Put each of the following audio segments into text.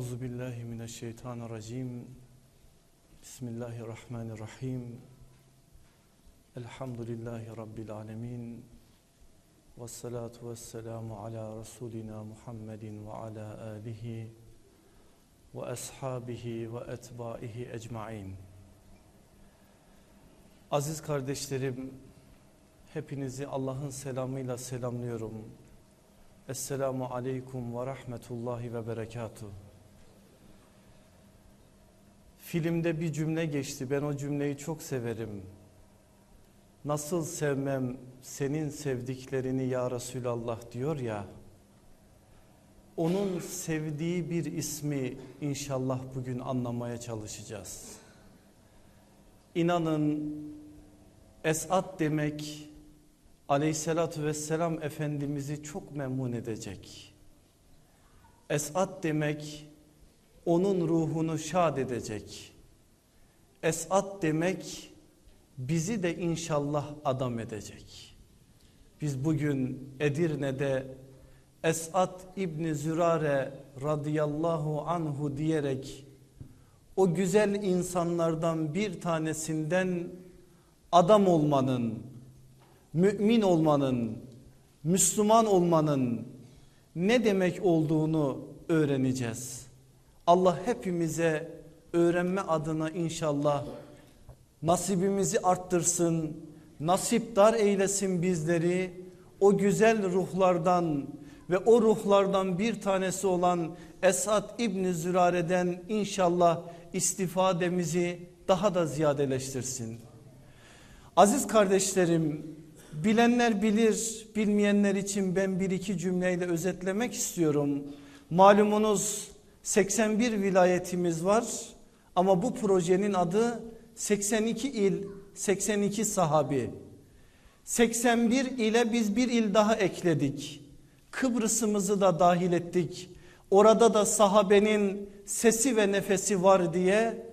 Euzu billahi mineşşeytanirracim. Bismillahirrahmanirrahim. Elhamdülillahi rabbil alamin. Ves salatu vesselamu ala rasulina Muhammedin ve ala alihi ve ashabihi ve etbaihi ecmaîn. Aziz kardeşlerim, hepinizi Allah'ın selamıyla selamlıyorum. Esselamu aleyküm ve rahmetullahi ve berekatuhu. Filmde bir cümle geçti. Ben o cümleyi çok severim. Nasıl sevmem senin sevdiklerini ya Resulallah diyor ya. Onun sevdiği bir ismi inşallah bugün anlamaya çalışacağız. İnanın Esat demek aleyhissalatü vesselam Efendimiz'i çok memnun edecek. Esat demek onun ruhunu şad edecek. Esat demek bizi de inşallah adam edecek. Biz bugün Edirne'de Esat İbni Zürare radıyallahu anhu diyerek o güzel insanlardan bir tanesinden adam olmanın, mümin olmanın, Müslüman olmanın ne demek olduğunu öğreneceğiz. Allah hepimize öğrenme adına inşallah nasibimizi arttırsın, nasipdar eylesin bizleri. O güzel ruhlardan ve o ruhlardan bir tanesi olan Esad İbni Zürare'den inşallah istifademizi daha da ziyadeleştirsin. Aziz kardeşlerim bilenler bilir bilmeyenler için ben bir iki cümleyle özetlemek istiyorum. Malumunuz 81 vilayetimiz var ama bu projenin adı 82 il 82 sahabi. 81 ile biz bir il daha ekledik. Kıbrıs'ımızı da dahil ettik. Orada da sahabenin sesi ve nefesi var diye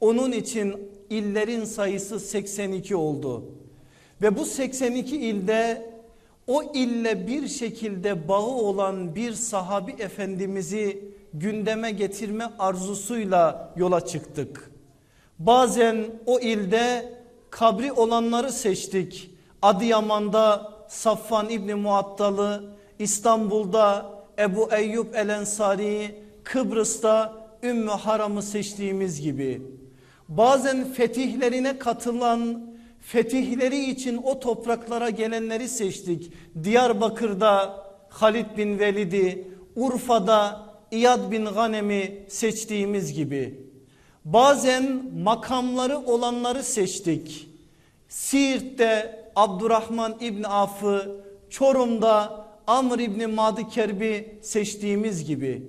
onun için illerin sayısı 82 oldu. Ve bu 82 ilde o ille bir şekilde bağı olan bir sahabi efendimizi gündeme getirme arzusuyla yola çıktık. Bazen o ilde kabri olanları seçtik. Adıyaman'da Safvan İbni Muattalı, İstanbul'da Ebu Eyyub El Ensari, Kıbrıs'ta Ümmü Haram'ı seçtiğimiz gibi. Bazen fetihlerine katılan fetihleri için o topraklara gelenleri seçtik. Diyarbakır'da Halid bin Velid'i, Urfa'da İyad bin Ganem'i seçtiğimiz gibi. Bazen makamları olanları seçtik. Siirt'te Abdurrahman İbni Af'ı, Çorum'da Amr İbni Madi Kerb'i seçtiğimiz gibi.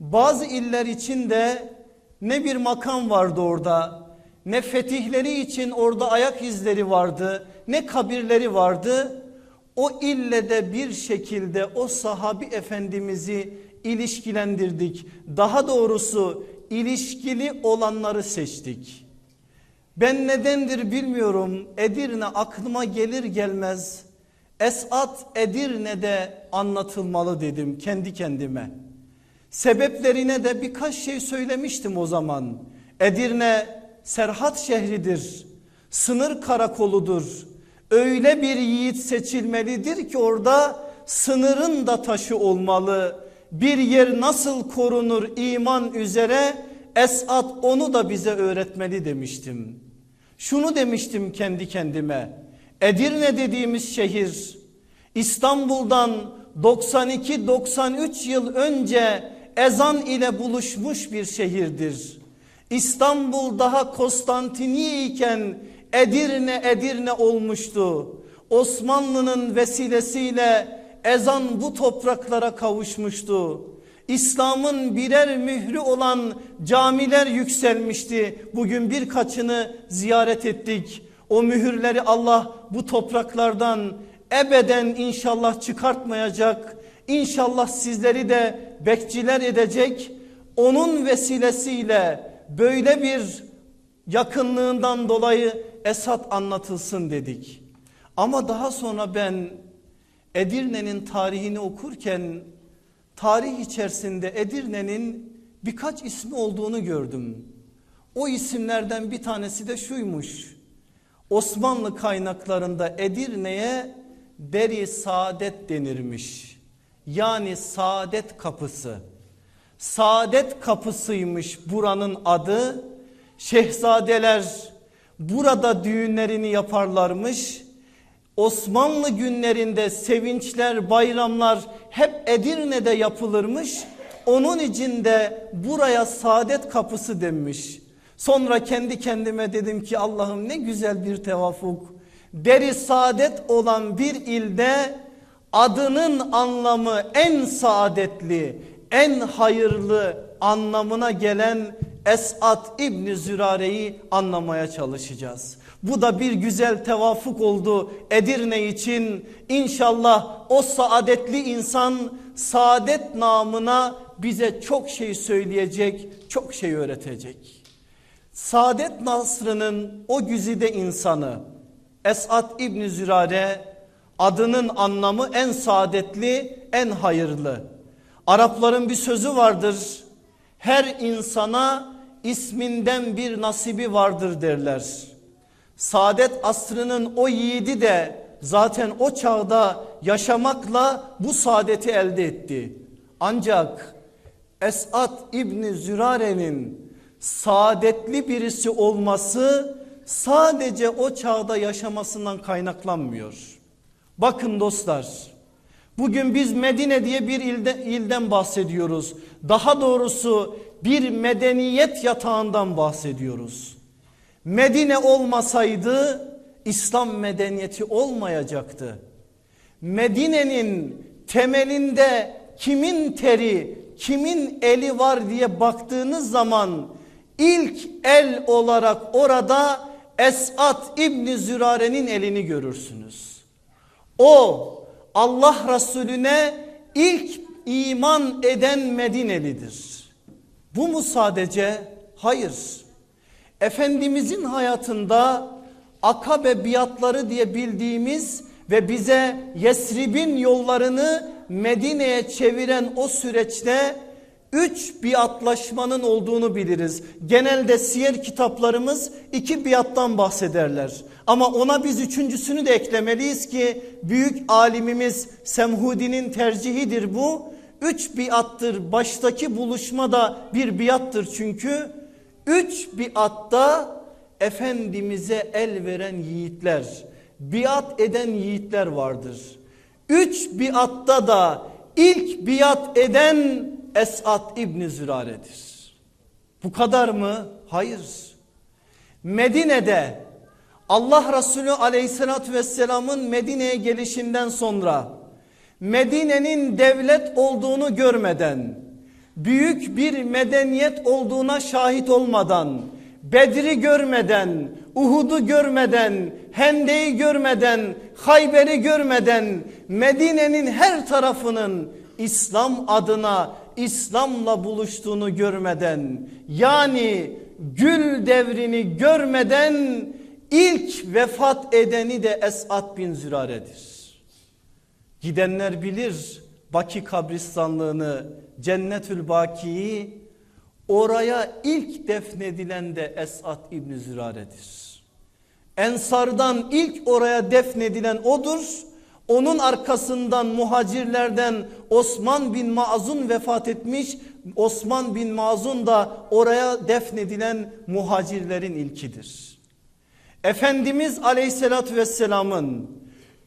Bazı iller için de ne bir makam vardı orada ne fetihleri için orada ayak izleri vardı ne kabirleri vardı. O ille de bir şekilde o sahabi efendimizi ilişkilendirdik. Daha doğrusu ilişkili olanları seçtik. Ben nedendir bilmiyorum Edirne aklıma gelir gelmez Esat Edirne'de anlatılmalı dedim kendi kendime. Sebeplerine de birkaç şey söylemiştim o zaman. Edirne Serhat şehridir. Sınır karakoludur. Öyle bir yiğit seçilmelidir ki orada sınırın da taşı olmalı. Bir yer nasıl korunur iman üzere Esat onu da bize öğretmeli demiştim. Şunu demiştim kendi kendime. Edirne dediğimiz şehir İstanbul'dan 92-93 yıl önce ezan ile buluşmuş bir şehirdir. İstanbul daha Konstantiniye iken Edirne Edirne olmuştu. Osmanlı'nın vesilesiyle ezan bu topraklara kavuşmuştu. İslam'ın birer mührü olan camiler yükselmişti. Bugün birkaçını ziyaret ettik. O mühürleri Allah bu topraklardan ebeden inşallah çıkartmayacak. İnşallah sizleri de bekçiler edecek. Onun vesilesiyle böyle bir yakınlığından dolayı Esat anlatılsın dedik. Ama daha sonra ben Edirne'nin tarihini okurken tarih içerisinde Edirne'nin birkaç ismi olduğunu gördüm. O isimlerden bir tanesi de şuymuş. Osmanlı kaynaklarında Edirne'ye Deri Saadet denirmiş. Yani Saadet Kapısı. Saadet Kapısıymış buranın adı. Şehzadeler burada düğünlerini yaparlarmış. Osmanlı günlerinde sevinçler, bayramlar hep Edirne'de yapılırmış. Onun için de buraya saadet kapısı denmiş. Sonra kendi kendime dedim ki Allah'ım ne güzel bir tevafuk. Deri saadet olan bir ilde adının anlamı en saadetli, en hayırlı anlamına gelen Esat İbni Zürare'yi anlamaya çalışacağız. Bu da bir güzel tevafuk oldu Edirne için. İnşallah o saadetli insan saadet namına bize çok şey söyleyecek, çok şey öğretecek. Saadet Nasrı'nın o güzide insanı Esat İbni Zürare adının anlamı en saadetli, en hayırlı. Arapların bir sözü vardır. Her insana isminden bir nasibi vardır derler. Saadet asrının o yiğidi de zaten o çağda yaşamakla bu saadeti elde etti. Ancak Esat İbni Zürare'nin saadetli birisi olması sadece o çağda yaşamasından kaynaklanmıyor. Bakın dostlar bugün biz Medine diye bir ilde, ilden bahsediyoruz. Daha doğrusu bir medeniyet yatağından bahsediyoruz. Medine olmasaydı İslam medeniyeti olmayacaktı. Medine'nin temelinde kimin teri, kimin eli var diye baktığınız zaman ilk el olarak orada Esat İbni Zürare'nin elini görürsünüz. O Allah Resulüne ilk iman eden Medinelidir. Bu mu sadece? Hayır. Efendimizin hayatında akabe biatları diye bildiğimiz ve bize Yesrib'in yollarını Medine'ye çeviren o süreçte üç biatlaşmanın olduğunu biliriz. Genelde siyer kitaplarımız iki biattan bahsederler. Ama ona biz üçüncüsünü de eklemeliyiz ki büyük alimimiz Semhudi'nin tercihidir bu. Üç biattır baştaki buluşma da bir biattır çünkü. Üç biatta Efendimiz'e el veren yiğitler, biat eden yiğitler vardır. Üç biatta da ilk biat eden Esat İbni Zürare'dir. Bu kadar mı? Hayır. Medine'de Allah Resulü aleyhissalatü vesselamın Medine'ye gelişinden sonra Medine'nin devlet olduğunu görmeden büyük bir medeniyet olduğuna şahit olmadan Bedri görmeden, Uhud'u görmeden, Hende'yi görmeden, Hayber'i görmeden Medine'nin her tarafının İslam adına İslam'la buluştuğunu görmeden yani gül devrini görmeden ilk vefat edeni de Esat bin Zürare'dir. Gidenler bilir Baki kabristanlığını, Cennetül Baki'yi oraya ilk defnedilen de Esat İbni Zürare'dir. Ensardan ilk oraya defnedilen odur. Onun arkasından muhacirlerden Osman bin Mazun vefat etmiş. Osman bin Mazun da oraya defnedilen muhacirlerin ilkidir. Efendimiz aleyhissalatü vesselamın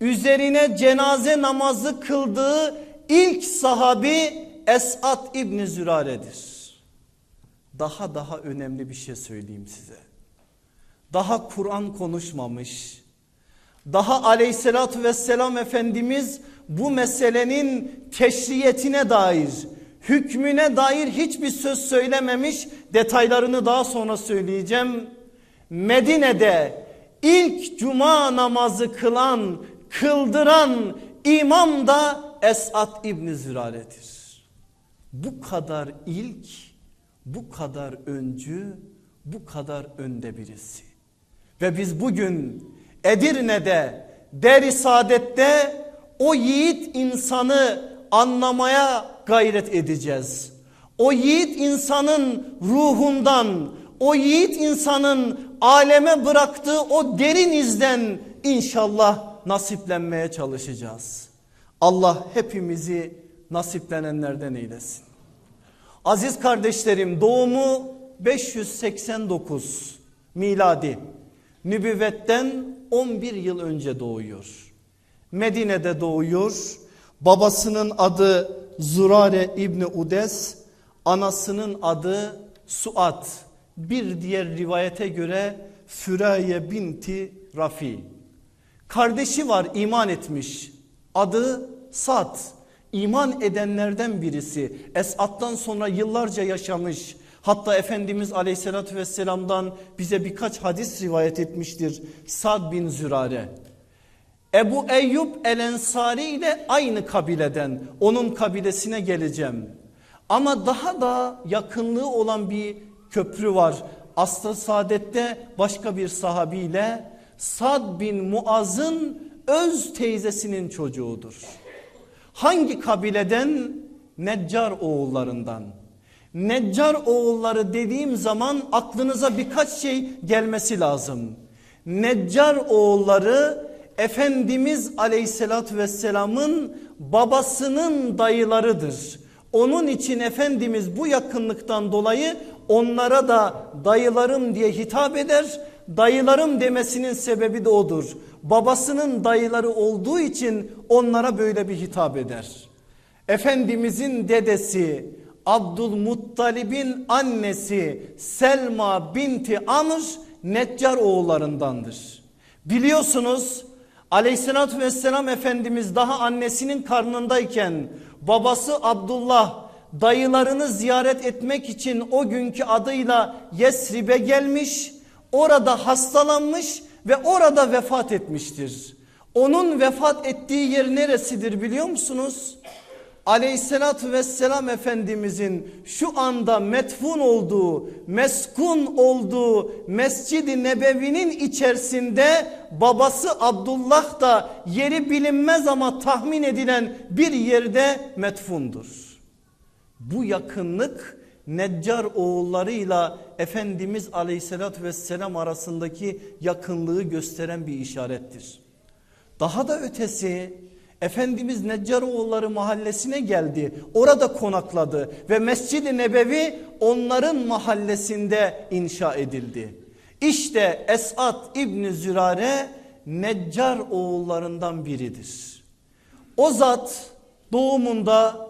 üzerine cenaze namazı kıldığı ilk sahabi Esat İbni Zürare'dir. Daha daha önemli bir şey söyleyeyim size. Daha Kur'an konuşmamış. Daha aleyhissalatü vesselam Efendimiz bu meselenin teşriyetine dair, hükmüne dair hiçbir söz söylememiş. Detaylarını daha sonra söyleyeceğim. Medine'de ilk cuma namazı kılan, kıldıran imam da Esat İbni Zürare'dir. Bu kadar ilk, bu kadar öncü, bu kadar önde birisi. Ve biz bugün Edirne'de, Deri Saadet'te o yiğit insanı anlamaya gayret edeceğiz. O yiğit insanın ruhundan, o yiğit insanın aleme bıraktığı o derin izden inşallah nasiplenmeye çalışacağız. Allah hepimizi nasiplenenlerden eylesin. Aziz kardeşlerim doğumu 589 miladi. Nübüvvetten 11 yıl önce doğuyor. Medine'de doğuyor. Babasının adı Zurare İbni Udes, anasının adı Suat. Bir diğer rivayete göre Füraye binti Rafi. Kardeşi var iman etmiş. Adı Sad. İman edenlerden birisi. Esat'tan sonra yıllarca yaşamış. Hatta Efendimiz aleyhissalatü vesselam'dan bize birkaç hadis rivayet etmiştir. Sad bin Zürare. Ebu Eyyub el Ensari ile aynı kabileden onun kabilesine geleceğim. Ama daha da yakınlığı olan bir köprü var. Aslı Saadet'te başka bir sahabiyle Sad bin Muaz'ın öz teyzesinin çocuğudur. Hangi kabileden? Neccar oğullarından. Neccar oğulları dediğim zaman aklınıza birkaç şey gelmesi lazım. Neccar oğulları Efendimiz aleyhissalatü vesselamın babasının dayılarıdır. Onun için Efendimiz bu yakınlıktan dolayı onlara da dayılarım diye hitap eder. Dayılarım demesinin sebebi de odur. Babasının dayıları olduğu için onlara böyle bir hitap eder. Efendimizin dedesi Abdülmuttalib'in annesi Selma binti Amr Neccar oğullarındandır. Biliyorsunuz aleyhissalatü vesselam Efendimiz daha annesinin karnındayken babası Abdullah dayılarını ziyaret etmek için o günkü adıyla Yesrib'e gelmiş. Orada hastalanmış ve orada vefat etmiştir. Onun vefat ettiği yer neresidir biliyor musunuz? Aleyhissalatü vesselam Efendimizin şu anda metfun olduğu, meskun olduğu Mescid-i Nebevi'nin içerisinde babası Abdullah da yeri bilinmez ama tahmin edilen bir yerde metfundur. Bu yakınlık Neccar oğullarıyla Efendimiz Aleyhisselatü Vesselam arasındaki yakınlığı gösteren bir işarettir. Daha da ötesi Efendimiz Neccaroğulları mahallesine geldi. Orada konakladı ve Mescid-i Nebevi onların mahallesinde inşa edildi. İşte Esat İbni Zürare Neccar oğullarından biridir. O zat doğumunda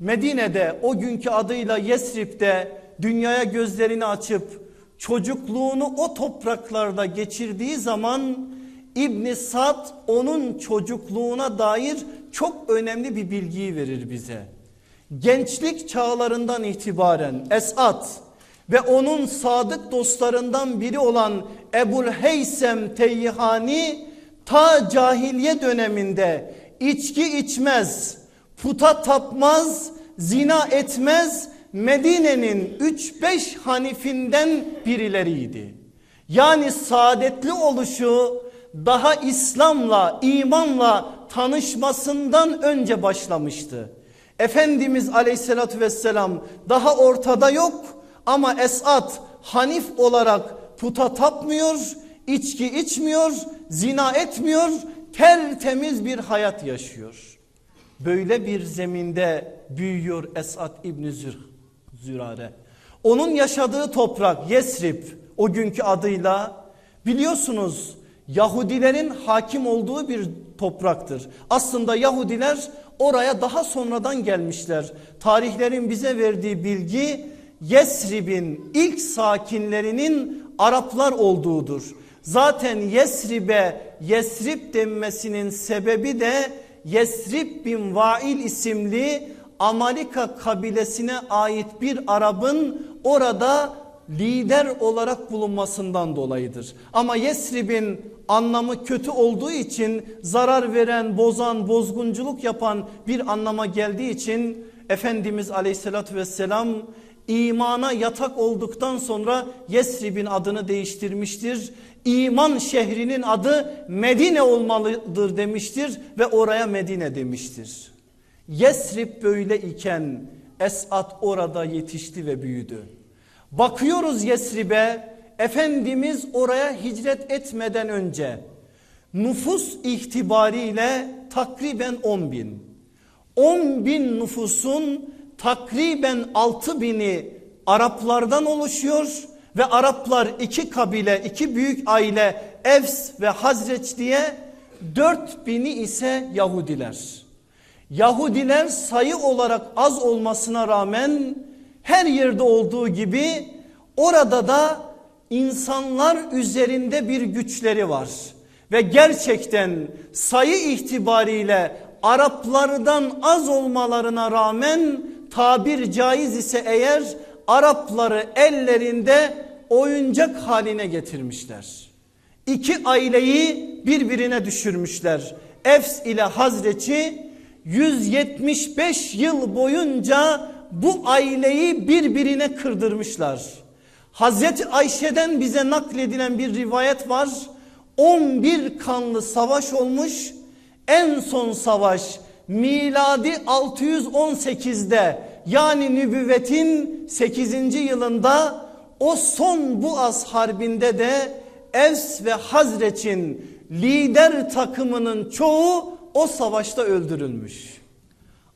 Medine'de o günkü adıyla Yesrib'de dünyaya gözlerini açıp çocukluğunu o topraklarda geçirdiği zaman İbn Sad onun çocukluğuna dair çok önemli bir bilgiyi verir bize. Gençlik çağlarından itibaren Esat ve onun sadık dostlarından biri olan Ebul Heysem Teyyihani ta cahiliye döneminde içki içmez, puta tapmaz, zina etmez Medine'nin 3-5 hanifinden birileriydi. Yani saadetli oluşu daha İslam'la, imanla tanışmasından önce başlamıştı. Efendimiz aleyhissalatü vesselam daha ortada yok ama Esat Hanif olarak puta tapmıyor, içki içmiyor, zina etmiyor, tertemiz bir hayat yaşıyor. Böyle bir zeminde büyüyor Esat İbni Zürare. Onun yaşadığı toprak Yesrib o günkü adıyla biliyorsunuz Yahudilerin hakim olduğu bir topraktır. Aslında Yahudiler oraya daha sonradan gelmişler. Tarihlerin bize verdiği bilgi Yesrib'in ilk sakinlerinin Araplar olduğudur. Zaten Yesrib'e Yesrib denmesinin sebebi de Yesrib bin Vail isimli Amalika kabilesine ait bir Arap'ın orada lider olarak bulunmasından dolayıdır. Ama Yesrib'in anlamı kötü olduğu için zarar veren, bozan, bozgunculuk yapan bir anlama geldiği için Efendimiz aleyhissalatü vesselam imana yatak olduktan sonra Yesrib'in adını değiştirmiştir. İman şehrinin adı Medine olmalıdır demiştir ve oraya Medine demiştir. Yesrib böyle iken Esat orada yetişti ve büyüdü. Bakıyoruz Yesrib'e Efendimiz oraya hicret etmeden önce nüfus itibariyle takriben 10 bin. 10 bin nüfusun takriben 6 bini Araplardan oluşuyor ve Araplar iki kabile iki büyük aile Evs ve Hazreç diye 4 bini ise Yahudiler. Yahudiler sayı olarak az olmasına rağmen her yerde olduğu gibi orada da insanlar üzerinde bir güçleri var. Ve gerçekten sayı itibariyle Araplardan az olmalarına rağmen tabir caiz ise eğer Arapları ellerinde oyuncak haline getirmişler. İki aileyi birbirine düşürmüşler. Efs ile Hazreç'i 175 yıl boyunca bu aileyi birbirine kırdırmışlar. Hazreti Ayşe'den bize nakledilen bir rivayet var. 11 kanlı savaş olmuş. En son savaş miladi 618'de yani nübüvvetin 8. yılında o son Buaz harbinde de Evs ve Hazreç'in lider takımının çoğu o savaşta öldürülmüş.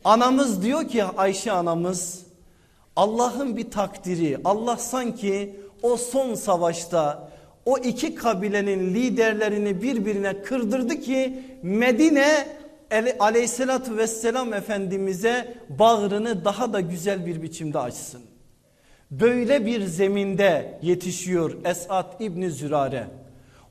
Anamız diyor ki Ayşe anamız Allah'ın bir takdiri Allah sanki o son savaşta o iki kabilenin liderlerini birbirine kırdırdı ki Medine aleyhissalatü vesselam efendimize bağrını daha da güzel bir biçimde açsın. Böyle bir zeminde yetişiyor Esat İbni Zürare.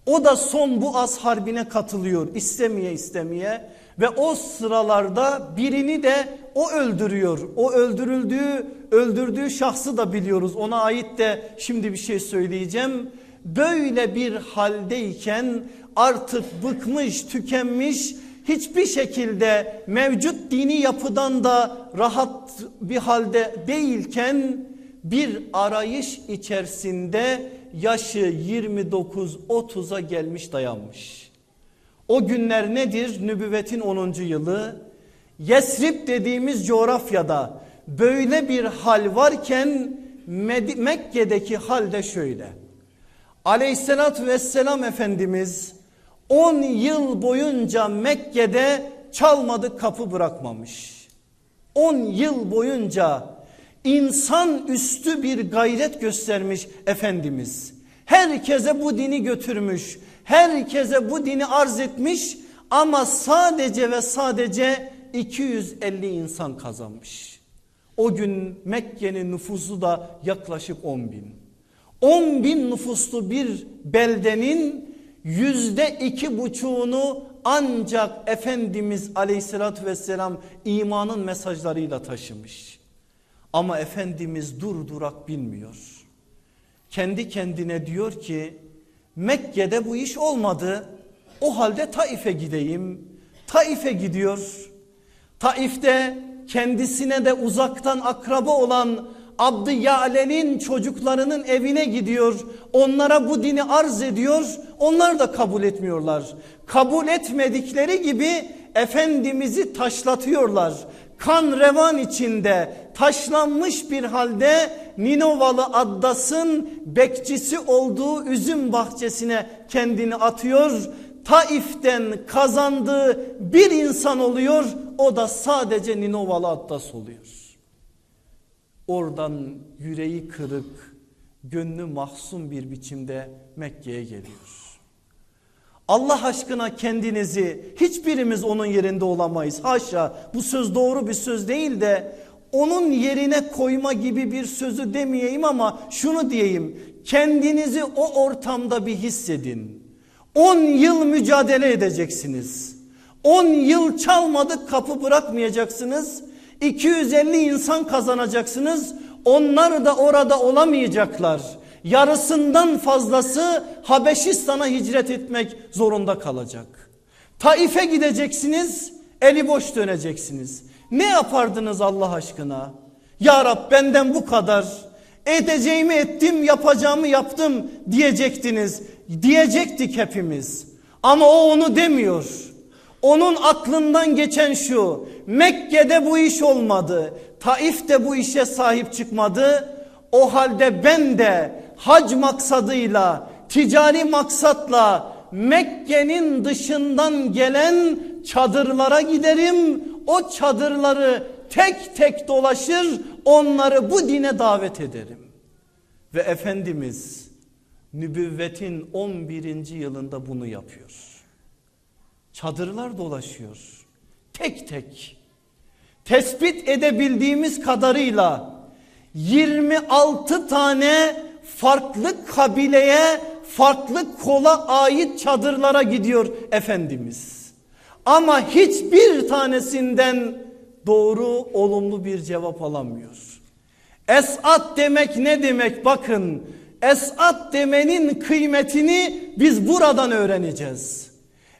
O da son bu az harbine katılıyor istemeye istemeye ve o sıralarda birini de o öldürüyor. O öldürüldüğü öldürdüğü şahsı da biliyoruz ona ait de şimdi bir şey söyleyeceğim. Böyle bir haldeyken artık bıkmış tükenmiş hiçbir şekilde mevcut dini yapıdan da rahat bir halde değilken bir arayış içerisinde yaşı 29-30'a gelmiş dayanmış. O günler nedir? Nübüvvetin 10. yılı. Yesrib dediğimiz coğrafyada böyle bir hal varken Mekke'deki hal de şöyle. Aleyhissalatü vesselam Efendimiz 10 yıl boyunca Mekke'de çalmadı kapı bırakmamış. 10 yıl boyunca insan üstü bir gayret göstermiş Efendimiz. Herkese bu dini götürmüş. Herkese bu dini arz etmiş ama sadece ve sadece 250 insan kazanmış. O gün Mekke'nin nüfusu da yaklaşık 10 bin. 10 bin nüfuslu bir beldenin yüzde iki buçuğunu ancak Efendimiz aleyhissalatü vesselam imanın mesajlarıyla taşımış. Ama Efendimiz durdurak bilmiyor. Kendi kendine diyor ki Mekke'de bu iş olmadı. O halde Taif'e gideyim. Taif'e gidiyor. Taif'te kendisine de uzaktan akraba olan Abdı Ya'le'nin çocuklarının evine gidiyor. Onlara bu dini arz ediyor. Onlar da kabul etmiyorlar. Kabul etmedikleri gibi Efendimiz'i taşlatıyorlar. Kan revan içinde taşlanmış bir halde Ninovalı Addas'ın bekçisi olduğu üzüm bahçesine kendini atıyor. Taif'ten kazandığı bir insan oluyor. O da sadece Ninovalı Addas oluyor. Oradan yüreği kırık, gönlü mahzun bir biçimde Mekke'ye geliyor. Allah aşkına kendinizi hiçbirimiz onun yerinde olamayız. Haşa bu söz doğru bir söz değil de onun yerine koyma gibi bir sözü demeyeyim ama şunu diyeyim. Kendinizi o ortamda bir hissedin. 10 yıl mücadele edeceksiniz. 10 yıl çalmadık kapı bırakmayacaksınız. 250 insan kazanacaksınız. Onlar da orada olamayacaklar. Yarısından fazlası Habeşistan'a hicret etmek zorunda kalacak. Taif'e gideceksiniz, eli boş döneceksiniz. Ne yapardınız Allah aşkına? Ya Rab benden bu kadar. Edeceğimi ettim, yapacağımı yaptım diyecektiniz. Diyecektik hepimiz. Ama o onu demiyor. Onun aklından geçen şu. Mekke'de bu iş olmadı. Taif'te bu işe sahip çıkmadı. O halde ben de hac maksadıyla, ticari maksatla Mekke'nin dışından gelen çadırlara giderim. O çadırları tek tek dolaşır, onları bu dine davet ederim. Ve Efendimiz nübüvvetin 11. yılında bunu yapıyor. Çadırlar dolaşıyor. Tek tek. Tespit edebildiğimiz kadarıyla 26 tane farklı kabileye, farklı kola ait çadırlara gidiyor Efendimiz. Ama hiçbir tanesinden doğru, olumlu bir cevap alamıyor. Esat demek ne demek? Bakın Esat demenin kıymetini biz buradan öğreneceğiz.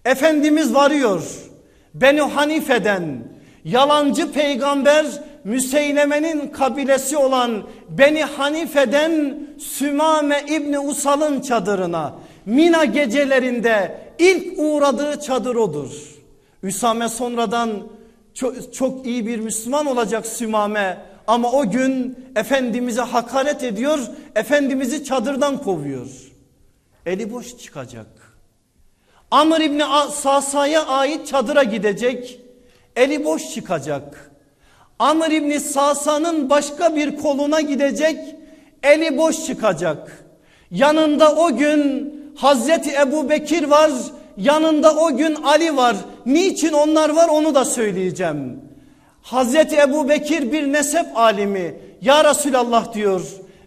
Efendimiz varıyor. Beni Hanife'den yalancı peygamber Müseyleme'nin kabilesi olan Beni Hanife'den Sümame İbni Usal'ın çadırına Mina gecelerinde ilk uğradığı çadır odur. Üsame sonradan çok, çok iyi bir Müslüman olacak Sümame ama o gün Efendimiz'e hakaret ediyor, Efendimiz'i çadırdan kovuyor. Eli boş çıkacak. Amr İbni Sasa'ya ait çadıra gidecek, eli boş çıkacak. Amr İbni Sasa'nın başka bir koluna gidecek, eli boş çıkacak. Yanında o gün Hazreti Ebu Bekir var, yanında o gün Ali var. Niçin onlar var onu da söyleyeceğim. Hazreti Ebu Bekir bir nesep alimi. Ya Resulallah diyor.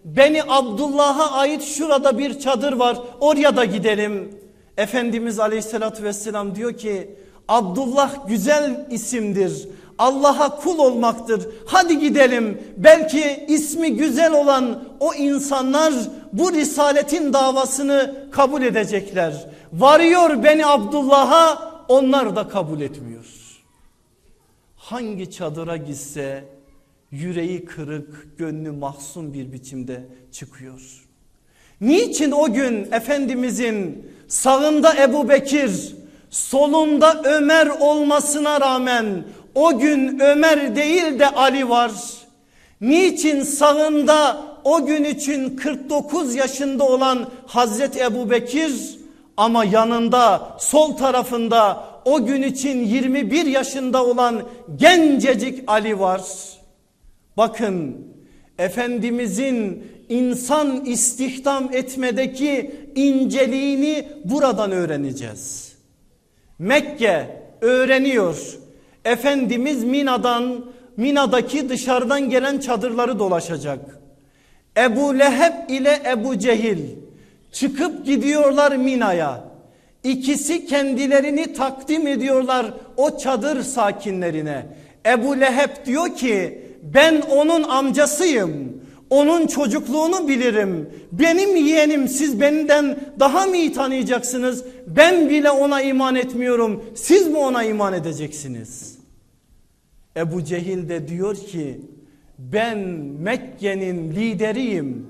Beni Abdullah'a ait şurada bir çadır var. Oraya da gidelim. Efendimiz Aleyhisselatü Vesselam diyor ki Abdullah güzel isimdir. Allah'a kul olmaktır. Hadi gidelim. Belki ismi güzel olan o insanlar bu risaletin davasını kabul edecekler. Varıyor beni Abdullah'a onlar da kabul etmiyor. Hangi çadıra gitse yüreği kırık, gönlü mahzun bir biçimde çıkıyor. Niçin o gün Efendimizin sağında Ebu Bekir, solunda Ömer olmasına rağmen o gün Ömer değil de Ali var. Niçin sağında o gün için 49 yaşında olan Hazreti Ebu Bekir ama yanında sol tarafında o gün için 21 yaşında olan gencecik Ali var. Bakın Efendimizin insan istihdam etmedeki inceliğini buradan öğreneceğiz. Mekke öğreniyor. Efendimiz Mina'dan Mina'daki dışarıdan gelen çadırları dolaşacak. Ebu Leheb ile Ebu Cehil çıkıp gidiyorlar Mina'ya. İkisi kendilerini takdim ediyorlar o çadır sakinlerine. Ebu Leheb diyor ki ben onun amcasıyım. Onun çocukluğunu bilirim. Benim yeğenim siz benden daha mı iyi tanıyacaksınız? Ben bile ona iman etmiyorum. Siz mi ona iman edeceksiniz? Ebu Cehil de diyor ki ben Mekke'nin lideriyim.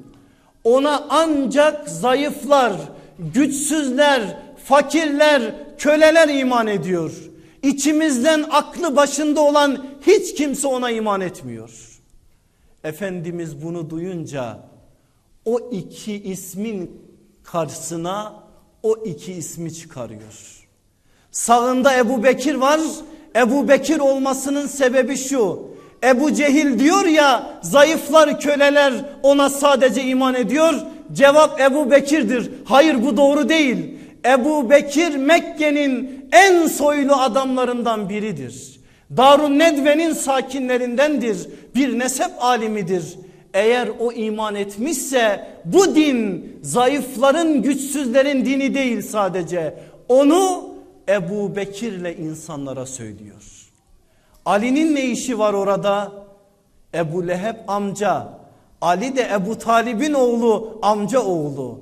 Ona ancak zayıflar, güçsüzler, fakirler, köleler iman ediyor. İçimizden aklı başında olan hiç kimse ona iman etmiyor. Efendimiz bunu duyunca o iki ismin karşısına o iki ismi çıkarıyor. Sağında Ebu Bekir var. Ebu Bekir olmasının sebebi şu. Ebu Cehil diyor ya zayıflar köleler ona sadece iman ediyor. Cevap Ebu Bekir'dir. Hayır bu doğru değil. Ebu Bekir Mekke'nin en soylu adamlarından biridir. Darun Nedve'nin sakinlerindendir. Bir nesep alimidir. Eğer o iman etmişse bu din zayıfların güçsüzlerin dini değil sadece. Onu Ebu Bekir'le insanlara söylüyor. Ali'nin ne işi var orada? Ebu Leheb amca. Ali de Ebu Talib'in oğlu amca oğlu.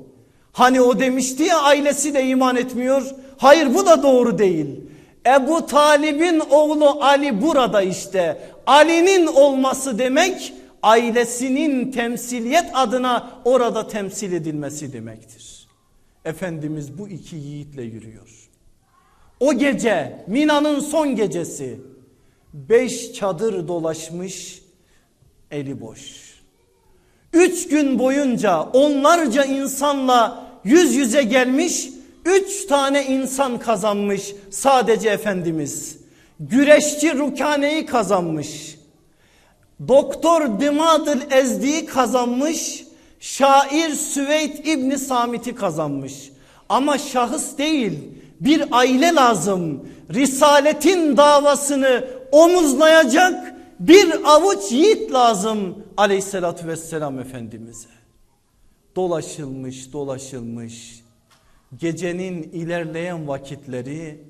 Hani o demişti ya ailesi de iman etmiyor. Hayır bu da doğru değil. Ebu Talib'in oğlu Ali burada işte. Ali'nin olması demek ailesinin temsiliyet adına orada temsil edilmesi demektir. Efendimiz bu iki yiğitle yürüyor. O gece Mina'nın son gecesi beş çadır dolaşmış eli boş. Üç gün boyunca onlarca insanla yüz yüze gelmiş üç tane insan kazanmış sadece Efendimiz. Güreşçi Rukane'yi kazanmış. Doktor Dimadıl Ezdi'yi kazanmış. Şair Süveyd İbni Samit'i kazanmış. Ama şahıs değil bir aile lazım. Risaletin davasını omuzlayacak bir avuç yiğit lazım aleyhissalatü vesselam Efendimiz'e. Dolaşılmış dolaşılmış gecenin ilerleyen vakitleri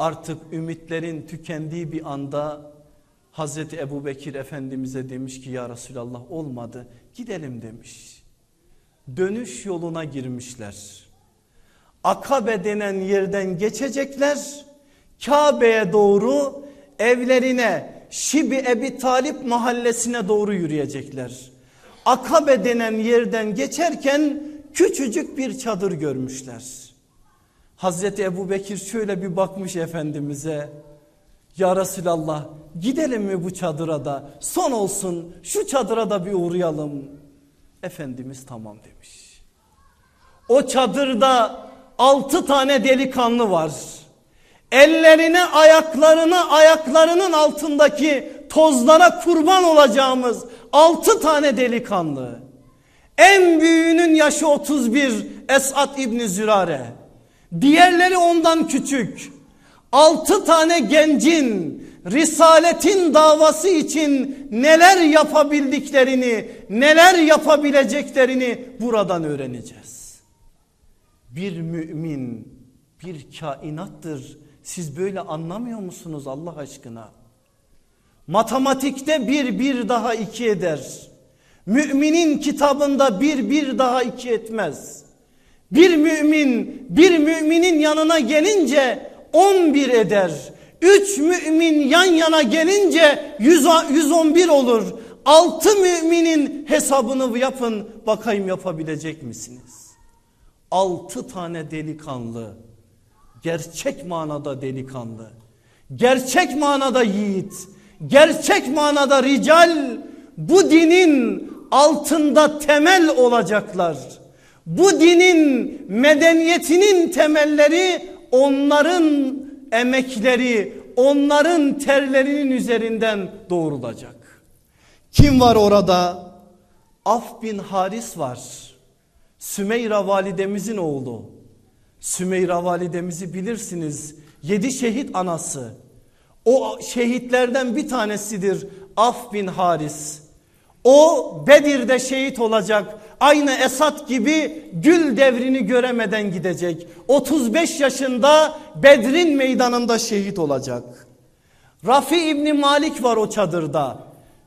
artık ümitlerin tükendiği bir anda Hazreti Ebu Bekir Efendimiz'e demiş ki ya Resulallah olmadı gidelim demiş. Dönüş yoluna girmişler. Akabe denen yerden geçecekler. Kabe'ye doğru evlerine Şibi Ebi Talip mahallesine doğru yürüyecekler. Akabe denen yerden geçerken küçücük bir çadır görmüşler. Hazreti Ebu Bekir şöyle bir bakmış Efendimiz'e. Ya Resulallah gidelim mi bu çadıra da son olsun şu çadıra da bir uğrayalım. Efendimiz tamam demiş. O çadırda altı tane delikanlı var. Ellerine ayaklarını ayaklarının altındaki tozlara kurban olacağımız altı tane delikanlı. En büyüğünün yaşı 31 Esat İbni Zürare. Diğerleri ondan küçük. Altı tane gencin risaletin davası için neler yapabildiklerini, neler yapabileceklerini buradan öğreneceğiz. Bir mümin bir kainattır. Siz böyle anlamıyor musunuz Allah aşkına? Matematikte bir bir daha iki eder. Müminin kitabında bir bir daha iki etmez. Bir mümin bir müminin yanına gelince on bir eder. Üç mümin yan yana gelince yüz, yüz on bir olur. Altı müminin hesabını yapın bakayım yapabilecek misiniz? Altı tane delikanlı gerçek manada delikanlı gerçek manada yiğit gerçek manada rical bu dinin altında temel olacaklar. Bu dinin medeniyetinin temelleri onların emekleri, onların terlerinin üzerinden doğrulacak. Kim var orada? Af bin Haris var. Sümeyra validemizin oğlu. Sümeyra validemizi bilirsiniz. Yedi şehit anası. O şehitlerden bir tanesidir Af bin Haris. O Bedir'de şehit olacak. Aynı Esat gibi gül devrini göremeden gidecek. 35 yaşında Bedir'in meydanında şehit olacak. Rafi İbni Malik var o çadırda.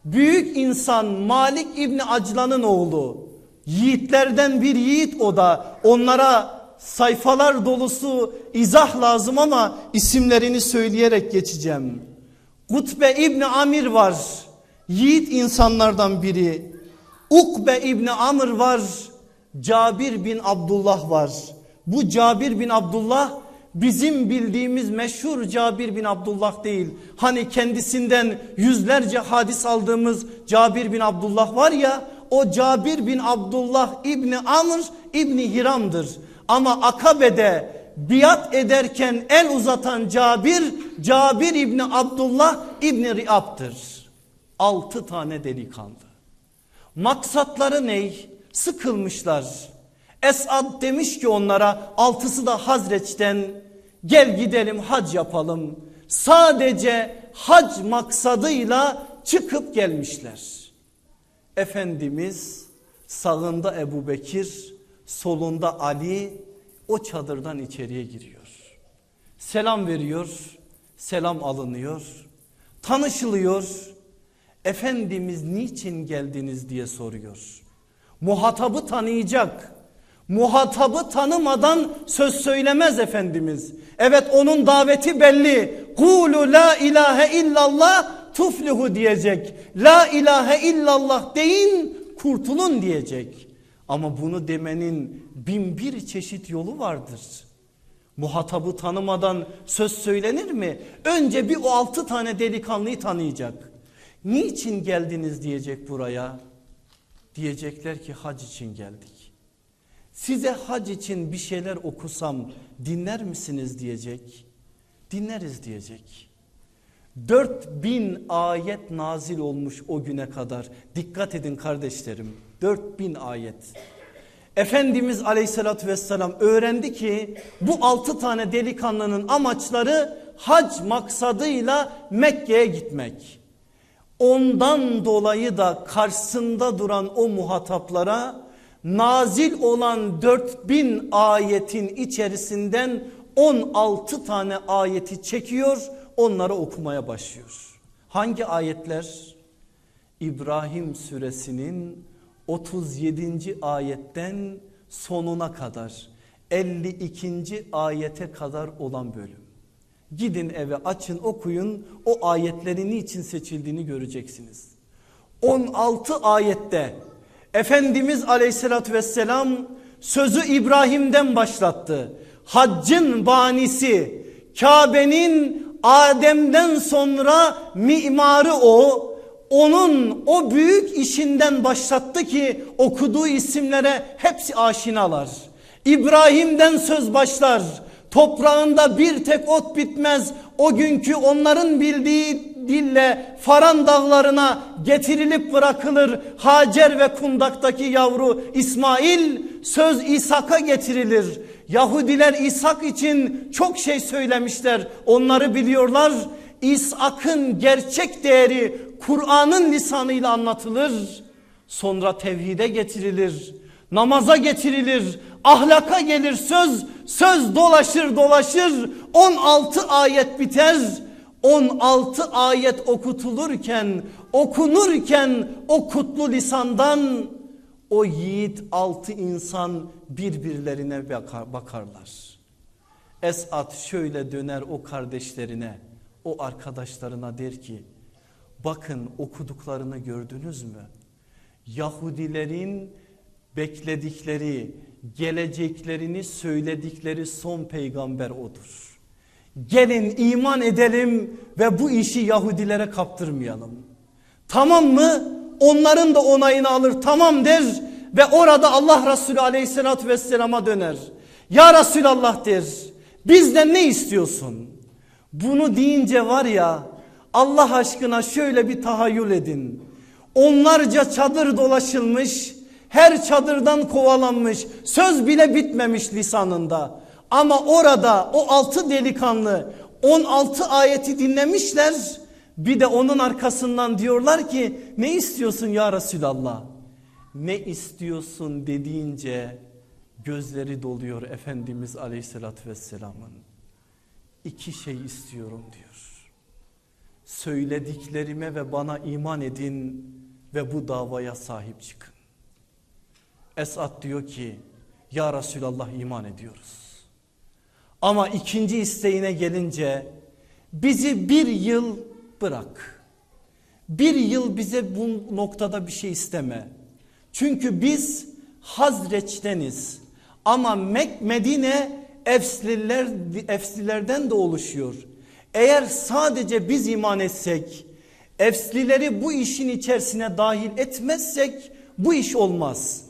Büyük insan Malik İbni Aclan'ın oğlu. Yiğitlerden bir yiğit o da. Onlara sayfalar dolusu izah lazım ama isimlerini söyleyerek geçeceğim. Kutbe İbni Amir var. Yiğit insanlardan biri. Ukbe İbni Amr var. Cabir bin Abdullah var. Bu Cabir bin Abdullah bizim bildiğimiz meşhur Cabir bin Abdullah değil. Hani kendisinden yüzlerce hadis aldığımız Cabir bin Abdullah var ya o Cabir bin Abdullah İbni Amr İbni Hiram'dır. Ama Akabe'de biat ederken el uzatan Cabir, Cabir İbni Abdullah İbni Riab'dır. Altı tane delikanlı. Maksatları ney? Sıkılmışlar. Esad demiş ki onlara altısı da Hazreç'ten gel gidelim hac yapalım. Sadece hac maksadıyla çıkıp gelmişler. Efendimiz sağında Ebu Bekir solunda Ali o çadırdan içeriye giriyor. Selam veriyor, selam alınıyor, tanışılıyor. Efendimiz niçin geldiniz diye soruyor. Muhatabı tanıyacak. Muhatabı tanımadan söz söylemez Efendimiz. Evet onun daveti belli. Kulu la ilahe illallah tuflihu diyecek. La ilahe illallah deyin kurtulun diyecek. Ama bunu demenin bin bir çeşit yolu vardır. Muhatabı tanımadan söz söylenir mi? Önce bir o altı tane delikanlıyı tanıyacak. Niçin geldiniz diyecek buraya. Diyecekler ki hac için geldik. Size hac için bir şeyler okusam dinler misiniz diyecek. Dinleriz diyecek. 4000 ayet nazil olmuş o güne kadar. Dikkat edin kardeşlerim. 4000 ayet. Efendimiz aleyhissalatü vesselam öğrendi ki bu altı tane delikanlının amaçları hac maksadıyla Mekke'ye gitmek. Ondan dolayı da karşısında duran o muhataplara nazil olan 4000 ayetin içerisinden 16 tane ayeti çekiyor onları okumaya başlıyor. Hangi ayetler? İbrahim suresinin 37. ayetten sonuna kadar 52. ayete kadar olan bölüm. Gidin eve açın okuyun o ayetlerin niçin seçildiğini göreceksiniz. 16 ayette Efendimiz aleyhissalatü vesselam sözü İbrahim'den başlattı. Haccın banisi Kabe'nin Adem'den sonra mimarı o. Onun o büyük işinden başlattı ki okuduğu isimlere hepsi aşinalar. İbrahim'den söz başlar. Toprağında bir tek ot bitmez. O günkü onların bildiği dille Faran dağlarına getirilip bırakılır. Hacer ve kundaktaki yavru İsmail söz İshak'a getirilir. Yahudiler İshak için çok şey söylemişler. Onları biliyorlar. İshak'ın gerçek değeri Kur'an'ın lisanıyla anlatılır. Sonra tevhide getirilir. Namaza getirilir. Ahlaka gelir söz. Söz dolaşır dolaşır. 16 ayet biter. 16 ayet okutulurken, okunurken o kutlu lisandan o yiğit altı insan birbirlerine bakarlar. Esat şöyle döner o kardeşlerine, o arkadaşlarına der ki bakın okuduklarını gördünüz mü? Yahudilerin bekledikleri, geleceklerini söyledikleri son peygamber odur. Gelin iman edelim ve bu işi Yahudilere kaptırmayalım. Tamam mı? Onların da onayını alır tamam der ve orada Allah Resulü aleyhissalatü vesselama döner. Ya Resulallah der bizden ne istiyorsun? Bunu deyince var ya Allah aşkına şöyle bir tahayyül edin. Onlarca çadır dolaşılmış her çadırdan kovalanmış söz bile bitmemiş lisanında. Ama orada o altı delikanlı 16 ayeti dinlemişler. Bir de onun arkasından diyorlar ki ne istiyorsun ya Resulallah? Ne istiyorsun dediğince gözleri doluyor Efendimiz Aleyhisselatü Vesselam'ın. İki şey istiyorum diyor. Söylediklerime ve bana iman edin ve bu davaya sahip çıkın. Esat diyor ki ya Resulallah iman ediyoruz. Ama ikinci isteğine gelince bizi bir yıl bırak. Bir yıl bize bu noktada bir şey isteme. Çünkü biz Hazreç'teniz. Ama Mek Medine Efsliler, Efslilerden de oluşuyor. Eğer sadece biz iman etsek, Efslileri bu işin içerisine dahil etmezsek bu iş olmaz.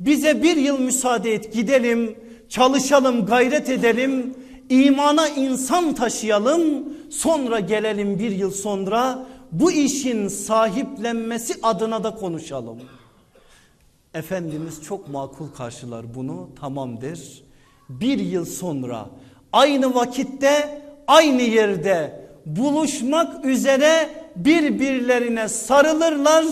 Bize bir yıl müsaade et gidelim çalışalım gayret edelim imana insan taşıyalım sonra gelelim bir yıl sonra bu işin sahiplenmesi adına da konuşalım. Efendimiz çok makul karşılar bunu tamam der. Bir yıl sonra aynı vakitte aynı yerde buluşmak üzere birbirlerine sarılırlar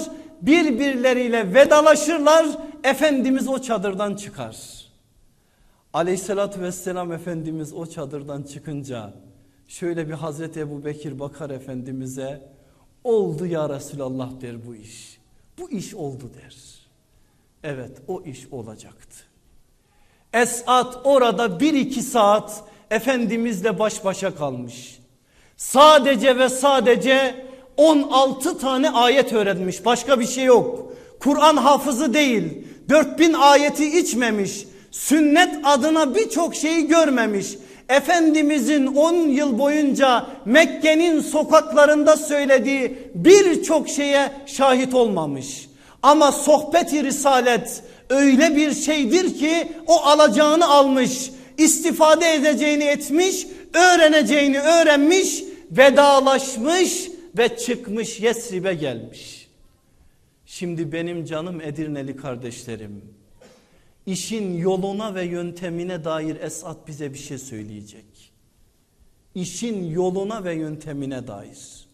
birbirleriyle vedalaşırlar Efendimiz o çadırdan çıkar. Aleyhissalatü vesselam Efendimiz o çadırdan çıkınca şöyle bir Hazreti Ebu Bekir bakar Efendimiz'e oldu ya Resulallah der bu iş. Bu iş oldu der. Evet o iş olacaktı. Esat orada bir iki saat Efendimizle baş başa kalmış. Sadece ve sadece 16 tane ayet öğrenmiş. Başka bir şey yok. Kur'an hafızı değil. 4000 ayeti içmemiş. Sünnet adına birçok şeyi görmemiş. Efendimizin 10 yıl boyunca Mekke'nin sokaklarında söylediği birçok şeye şahit olmamış. Ama sohbeti risalet öyle bir şeydir ki o alacağını almış, istifade edeceğini etmiş, öğreneceğini öğrenmiş, vedalaşmış ve çıkmış Yesrib'e gelmiş. Şimdi benim canım Edirneli kardeşlerim işin yoluna ve yöntemine dair Esat bize bir şey söyleyecek. İşin yoluna ve yöntemine dair.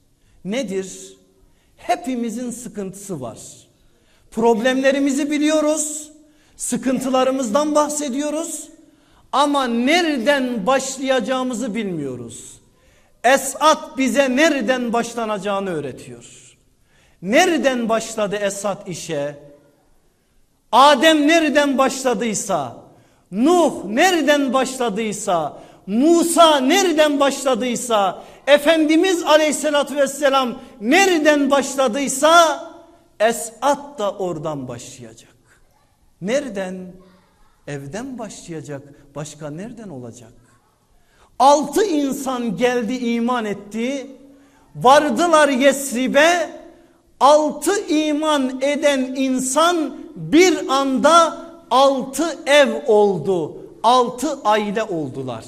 Nedir? Hepimizin sıkıntısı var. Problemlerimizi biliyoruz. Sıkıntılarımızdan bahsediyoruz. Ama nereden başlayacağımızı bilmiyoruz. Esat bize nereden başlanacağını öğretiyor. Nereden başladı Esat işe? Adem nereden başladıysa, Nuh nereden başladıysa, Musa nereden başladıysa, Efendimiz aleyhissalatü vesselam nereden başladıysa Esat da oradan başlayacak. Nereden? Evden başlayacak. Başka nereden olacak? Altı insan geldi iman etti. Vardılar Yesrib'e. Altı iman eden insan bir anda altı ev oldu. Altı aile oldular.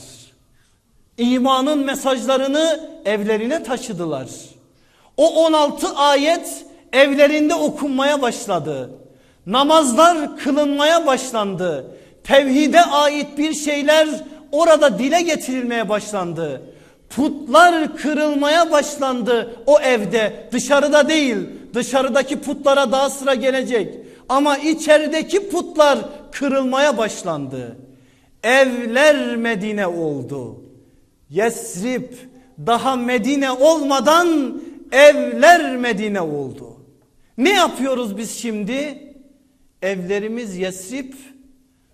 İmanın mesajlarını evlerine taşıdılar. O 16 ayet evlerinde okunmaya başladı. Namazlar kılınmaya başlandı. Tevhide ait bir şeyler orada dile getirilmeye başlandı. Putlar kırılmaya başlandı o evde dışarıda değil dışarıdaki putlara daha sıra gelecek. Ama içerideki putlar kırılmaya başlandı. Evler Medine oldu. Yesrib daha Medine olmadan evler Medine oldu. Ne yapıyoruz biz şimdi? Evlerimiz Yesrib,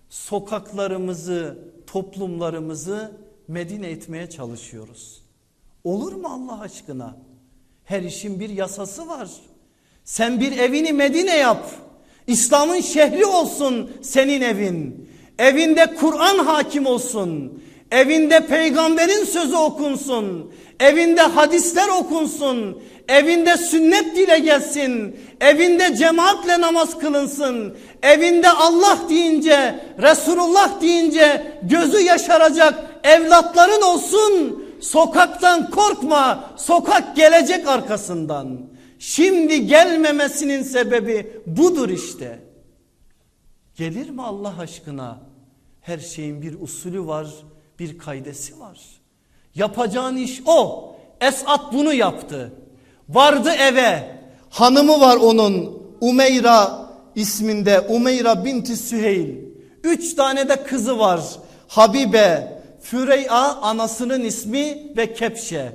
sokaklarımızı, toplumlarımızı Medine etmeye çalışıyoruz. Olur mu Allah aşkına? Her işin bir yasası var. Sen bir evini Medine yap. İslam'ın şehri olsun senin evin. Evinde Kur'an hakim olsun. Evinde peygamberin sözü okunsun. Evinde hadisler okunsun. Evinde sünnet dile gelsin. Evinde cemaatle namaz kılınsın. Evinde Allah deyince, Resulullah deyince gözü yaşaracak evlatların olsun. Sokaktan korkma. Sokak gelecek arkasından. Şimdi gelmemesinin sebebi budur işte. Gelir mi Allah aşkına? Her şeyin bir usulü var, bir kaydesi var. Yapacağın iş o. Esat bunu yaptı. Vardı eve. Hanımı var onun. Umeyra isminde. Umeyra binti Süheyl. Üç tane de kızı var. Habibe, Fürey'a anasının ismi ve Kepşe.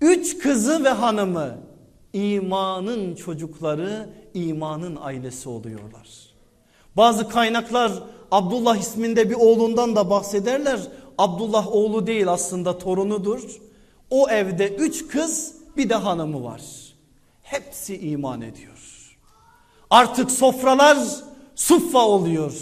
Üç kızı ve hanımı imanın çocukları, imanın ailesi oluyorlar. Bazı kaynaklar Abdullah isminde bir oğlundan da bahsederler. Abdullah oğlu değil aslında torunudur. O evde üç kız bir de hanımı var. Hepsi iman ediyor. Artık sofralar suffa oluyor.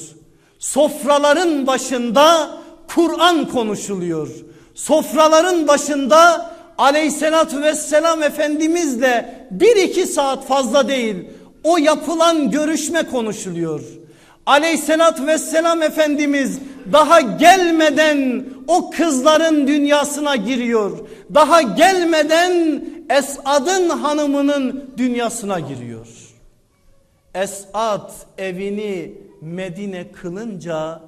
Sofraların başında Kur'an konuşuluyor. Sofraların başında aleyhissalatü vesselam efendimizle bir iki saat fazla değil o yapılan görüşme konuşuluyor. Aleyhissalatü vesselam efendimiz daha gelmeden o kızların dünyasına giriyor. Daha gelmeden Esad'ın hanımının dünyasına giriyor. Esad evini Medine kılınca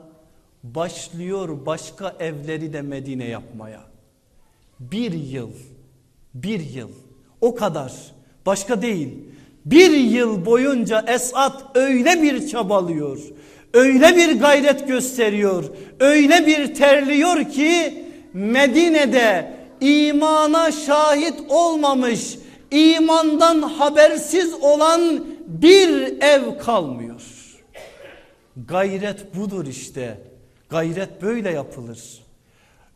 başlıyor başka evleri de Medine yapmaya. Bir yıl, bir yıl o kadar başka değil. Bir yıl boyunca Esat öyle bir çabalıyor, öyle bir gayret gösteriyor, öyle bir terliyor ki Medine'de imana şahit olmamış, imandan habersiz olan bir ev kalmıyor. Gayret budur işte. Gayret böyle yapılır.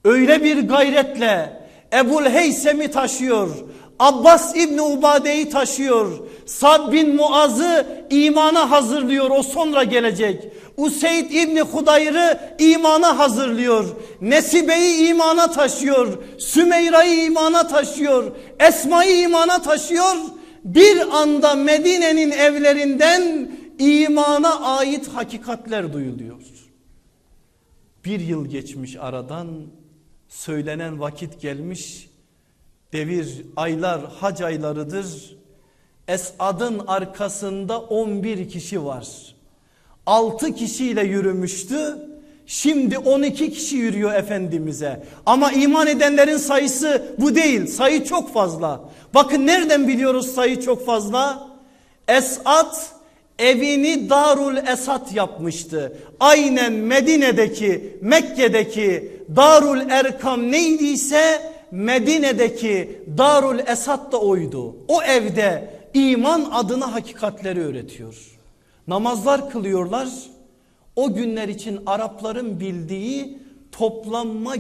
Öyle bir gayretle Ebul Heysem'i taşıyor. Abbas İbni Ubade'yi taşıyor. Sad bin Muaz'ı imana hazırlıyor. O sonra gelecek. Useyd İbni Hudayr'ı imana hazırlıyor. Nesibe'yi imana taşıyor. Sümeyra'yı imana taşıyor. Esma'yı imana taşıyor. Bir anda Medine'nin evlerinden imana ait hakikatler duyuluyor. Bir yıl geçmiş aradan söylenen vakit gelmiş. Devir aylar hac aylarıdır. Esad'ın arkasında 11 kişi var. 6 kişiyle yürümüştü. Şimdi 12 kişi yürüyor Efendimiz'e. Ama iman edenlerin sayısı bu değil. Sayı çok fazla. Bakın nereden biliyoruz sayı çok fazla? Esad evini Darul Esad yapmıştı. Aynen Medine'deki, Mekke'deki Darul Erkam neydiyse Medine'deki Darul Esad da oydu. O evde iman adına hakikatleri öğretiyor. Namazlar kılıyorlar. O günler için Arapların bildiği toplanma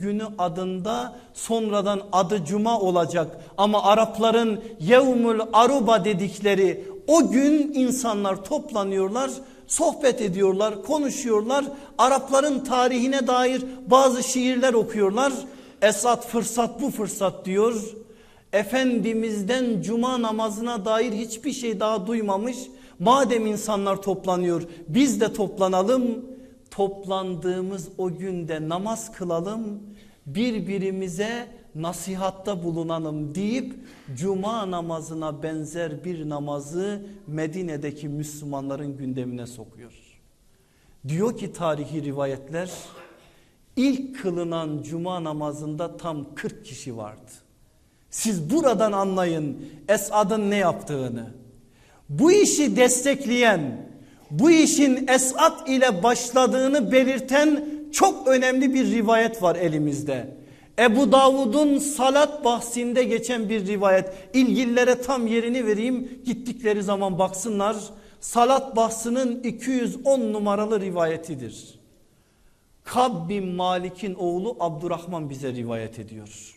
günü adında sonradan adı cuma olacak. Ama Arapların yevmül aruba dedikleri o gün insanlar toplanıyorlar, sohbet ediyorlar, konuşuyorlar. Arapların tarihine dair bazı şiirler okuyorlar. Esat fırsat bu fırsat diyor. Efendimiz'den cuma namazına dair hiçbir şey daha duymamış. Madem insanlar toplanıyor biz de toplanalım. Toplandığımız o günde namaz kılalım. Birbirimize nasihatta bulunalım deyip cuma namazına benzer bir namazı Medine'deki Müslümanların gündemine sokuyor. Diyor ki tarihi rivayetler ilk kılınan cuma namazında tam 40 kişi vardı. Siz buradan anlayın Esad'ın ne yaptığını. Bu işi destekleyen, bu işin Esad ile başladığını belirten çok önemli bir rivayet var elimizde. Ebu Davud'un salat bahsinde geçen bir rivayet. İlgililere tam yerini vereyim gittikleri zaman baksınlar. Salat bahsinin 210 numaralı rivayetidir. Kab bin Malik'in oğlu Abdurrahman bize rivayet ediyor.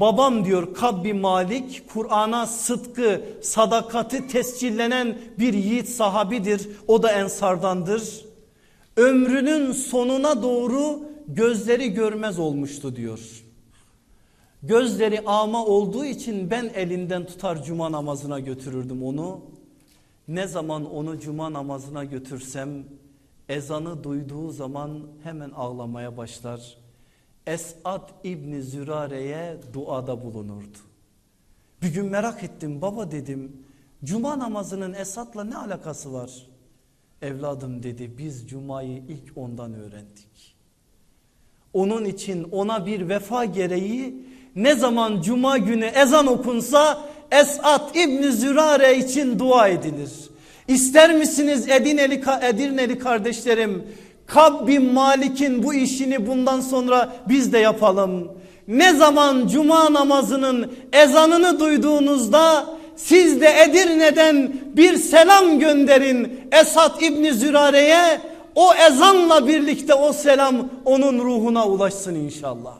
Babam diyor Kab bin Malik Kur'an'a sıdkı, sadakati tescillenen bir yiğit sahabidir. O da ensardandır. Ömrünün sonuna doğru gözleri görmez olmuştu diyor. Gözleri ama olduğu için ben elinden tutar cuma namazına götürürdüm onu. Ne zaman onu cuma namazına götürsem ezanı duyduğu zaman hemen ağlamaya başlar. Esad İbni Zürare'ye duada bulunurdu. Bir gün merak ettim baba dedim cuma namazının Esad'la ne alakası var? Evladım dedi biz cumayı ilk ondan öğrendik. Onun için ona bir vefa gereği ne zaman cuma günü ezan okunsa Esad İbni Zürare için dua edilir. İster misiniz Edineli, Edirneli kardeşlerim Kab bin Malik'in bu işini bundan sonra biz de yapalım. Ne zaman cuma namazının ezanını duyduğunuzda siz de Edirne'den bir selam gönderin Esat İbni Zürare'ye. O ezanla birlikte o selam onun ruhuna ulaşsın inşallah.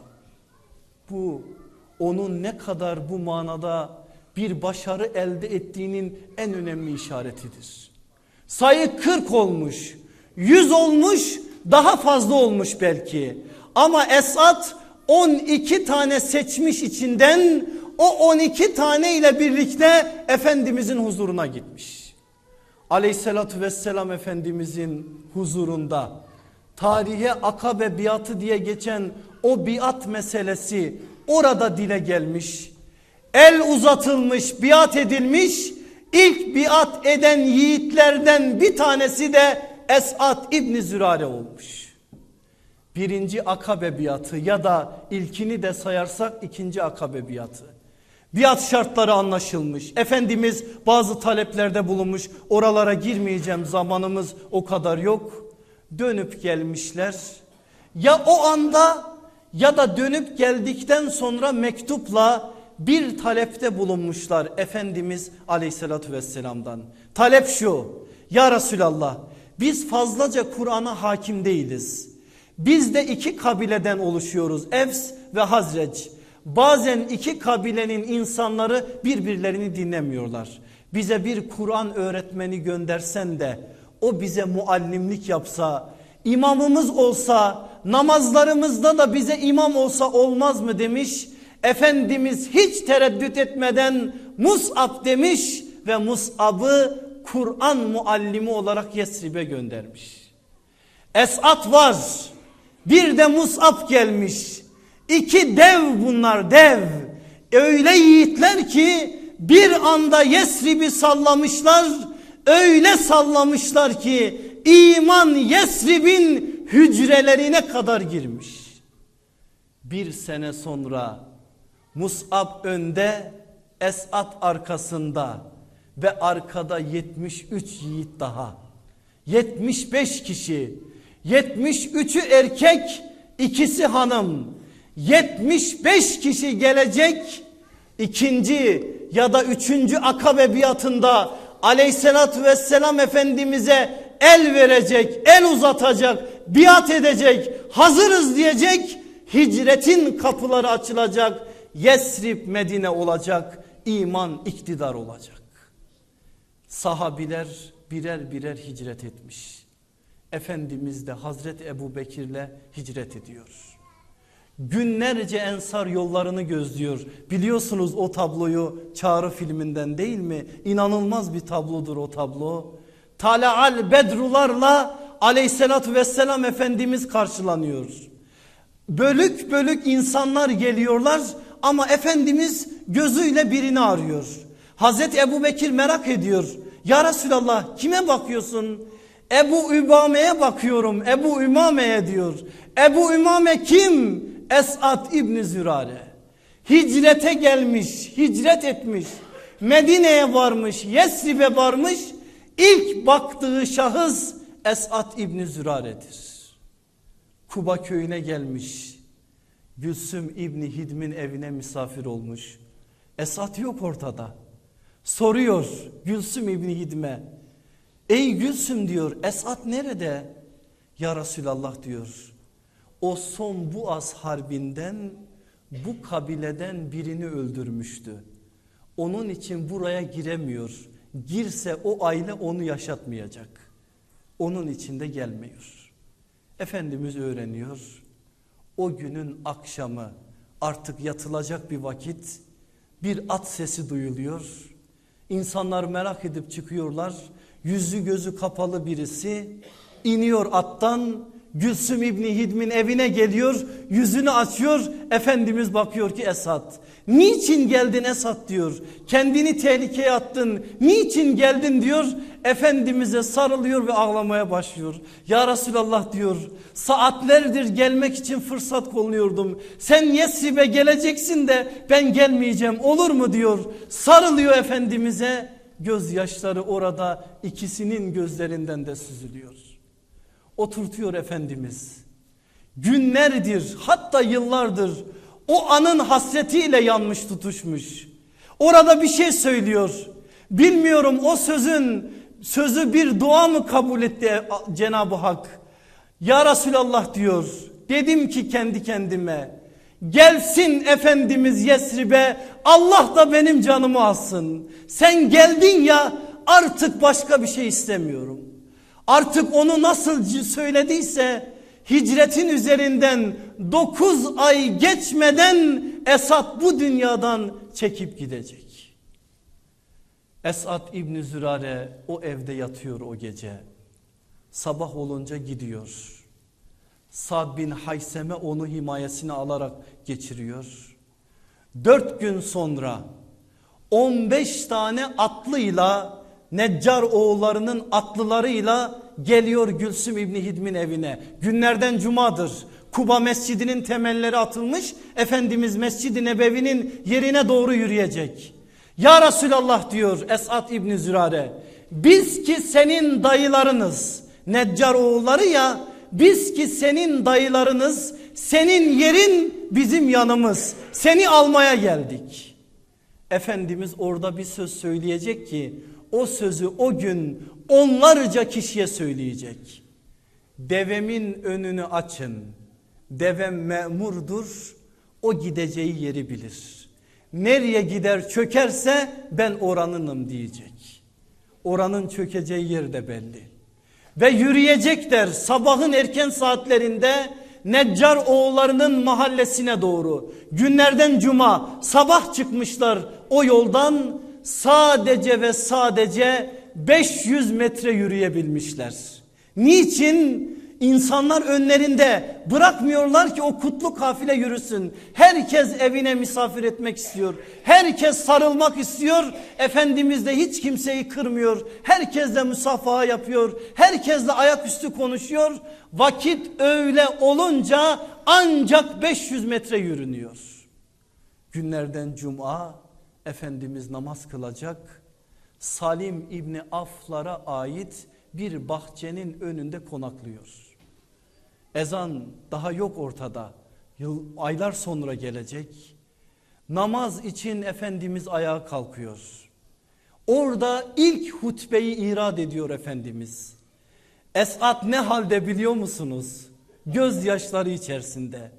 Bu onun ne kadar bu manada bir başarı elde ettiğinin en önemli işaretidir. Sayı 40 olmuş. 100 olmuş daha fazla olmuş belki. Ama Esad 12 tane seçmiş içinden o 12 tane ile birlikte Efendimizin huzuruna gitmiş. Aleyhissalatü vesselam Efendimizin huzurunda tarihe akabe biatı diye geçen o biat meselesi orada dile gelmiş. El uzatılmış biat edilmiş ilk biat eden yiğitlerden bir tanesi de Esat İbni Zürare olmuş. Birinci akabe biatı ya da ilkini de sayarsak ikinci akabe biatı. Biat şartları anlaşılmış. Efendimiz bazı taleplerde bulunmuş. Oralara girmeyeceğim zamanımız o kadar yok. Dönüp gelmişler. Ya o anda ya da dönüp geldikten sonra mektupla bir talepte bulunmuşlar Efendimiz aleyhissalatü vesselamdan. Talep şu ya Resulallah biz fazlaca Kur'an'a hakim değiliz. Biz de iki kabileden oluşuyoruz. Evs ve Hazreç. Bazen iki kabilenin insanları birbirlerini dinlemiyorlar. Bize bir Kur'an öğretmeni göndersen de o bize muallimlik yapsa, imamımız olsa, namazlarımızda da bize imam olsa olmaz mı demiş. Efendimiz hiç tereddüt etmeden Mus'ab demiş ve Mus'ab'ı Kur'an muallimi olarak Yesrib'e göndermiş. Esat var. Bir de Mus'ab gelmiş. İki dev bunlar dev. Öyle yiğitler ki bir anda Yesrib'i sallamışlar. Öyle sallamışlar ki iman Yesrib'in hücrelerine kadar girmiş. Bir sene sonra Mus'ab önde, Esat arkasında ve arkada 73 yiğit daha. 75 kişi, 73'ü erkek, ikisi hanım. 75 kişi gelecek ikinci ya da üçüncü akabe biatında aleyhissalatü vesselam efendimize el verecek, el uzatacak, biat edecek, hazırız diyecek. Hicretin kapıları açılacak. Yesrib Medine olacak. iman iktidar olacak. Sahabiler birer birer hicret etmiş. Efendimiz de Hazreti Ebu Bekir'le hicret ediyor. Günlerce ensar yollarını gözlüyor. Biliyorsunuz o tabloyu Çağrı filminden değil mi? İnanılmaz bir tablodur o tablo. Tala'al bedrularla aleyhissalatü vesselam Efendimiz karşılanıyor. Bölük bölük insanlar geliyorlar ama Efendimiz gözüyle birini arıyor. Hazreti Ebu Bekir merak ediyor. Ya Resulallah kime bakıyorsun? Ebu Ümame'ye bakıyorum. Ebu Ümame'ye diyor. Ebu Ümame kim? Esat İbni Zürare. Hicrete gelmiş, hicret etmiş. Medine'ye varmış, Yesrib'e varmış. İlk baktığı şahıs Esat İbni Zürare'dir. Kuba köyüne gelmiş. Gülsüm İbni Hidm'in evine misafir olmuş. Esat yok ortada. Soruyor Gülsüm İbni Hidm'e. Ey Gülsüm diyor Esat nerede? Ya Resulallah diyor. O son bu az harbinden bu kabileden birini öldürmüştü. Onun için buraya giremiyor. Girse o aile onu yaşatmayacak. Onun için de gelmiyor. Efendimiz öğreniyor. O günün akşamı artık yatılacak bir vakit bir at sesi duyuluyor. İnsanlar merak edip çıkıyorlar. Yüzü gözü kapalı birisi iniyor attan Gülsüm İbni Hidm'in evine geliyor yüzünü açıyor Efendimiz bakıyor ki Esat niçin geldin Esat diyor. Kendini tehlikeye attın. Niçin geldin diyor. Efendimiz'e sarılıyor ve ağlamaya başlıyor. Ya Resulallah diyor saatlerdir gelmek için fırsat kolluyordum sen Yesrib'e geleceksin de ben gelmeyeceğim olur mu diyor. Sarılıyor Efendimiz'e. Gözyaşları orada ikisinin gözlerinden de süzülüyor. Oturtuyor Efendimiz. Günlerdir hatta yıllardır o anın hasretiyle yanmış tutuşmuş. Orada bir şey söylüyor. Bilmiyorum o sözün sözü bir dua mı kabul etti Cenab-ı Hak? Ya Resulallah diyor. Dedim ki kendi kendime gelsin Efendimiz Yesrib'e Allah da benim canımı alsın. Sen geldin ya artık başka bir şey istemiyorum. Artık onu nasıl söylediyse hicretin üzerinden 9 ay geçmeden Esat bu dünyadan çekip gidecek. Esat İbni Zürare o evde yatıyor o gece. Sabah olunca gidiyor. Sad bin Hayseme onu himayesine alarak geçiriyor. Dört gün sonra 15 tane atlıyla Neccar oğullarının atlılarıyla geliyor Gülsüm İbni Hidm'in evine. Günlerden cumadır. Kuba mescidinin temelleri atılmış. Efendimiz Mescid-i Nebevi'nin yerine doğru yürüyecek. Ya Resulallah diyor Esat İbni Zürare. Biz ki senin dayılarınız. Neccar oğulları ya biz ki senin dayılarınız. Senin yerin bizim yanımız. Seni almaya geldik. Efendimiz orada bir söz söyleyecek ki o sözü o gün onlarca kişiye söyleyecek. Devemin önünü açın. Devem memurdur. O gideceği yeri bilir. Nereye gider çökerse ben oranınım diyecek. Oranın çökeceği yer de belli. Ve yürüyecekler sabahın erken saatlerinde Neccar oğullarının mahallesine doğru. Günlerden cuma sabah çıkmışlar o yoldan sadece ve sadece 500 metre yürüyebilmişler. Niçin? İnsanlar önlerinde bırakmıyorlar ki o kutlu kafile yürüsün. Herkes evine misafir etmek istiyor. Herkes sarılmak istiyor. Efendimiz de hiç kimseyi kırmıyor. Herkesle musafaha yapıyor. Herkesle ayaküstü konuşuyor. Vakit öyle olunca ancak 500 metre yürünüyor. Günlerden cuma Efendimiz namaz kılacak. Salim İbni Aflar'a ait bir bahçenin önünde konaklıyor. Ezan daha yok ortada. Yıl, aylar sonra gelecek. Namaz için Efendimiz ayağa kalkıyor. Orada ilk hutbeyi irad ediyor Efendimiz. Esat ne halde biliyor musunuz? Gözyaşları içerisinde.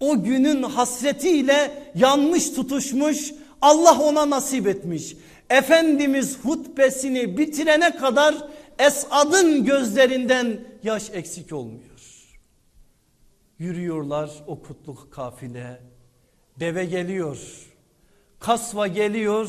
O günün hasretiyle yanmış tutuşmuş Allah ona nasip etmiş. Efendimiz hutbesini bitirene kadar Esad'ın gözlerinden yaş eksik olmuyor. Yürüyorlar o kutluk kafile. Deve geliyor. Kasva geliyor.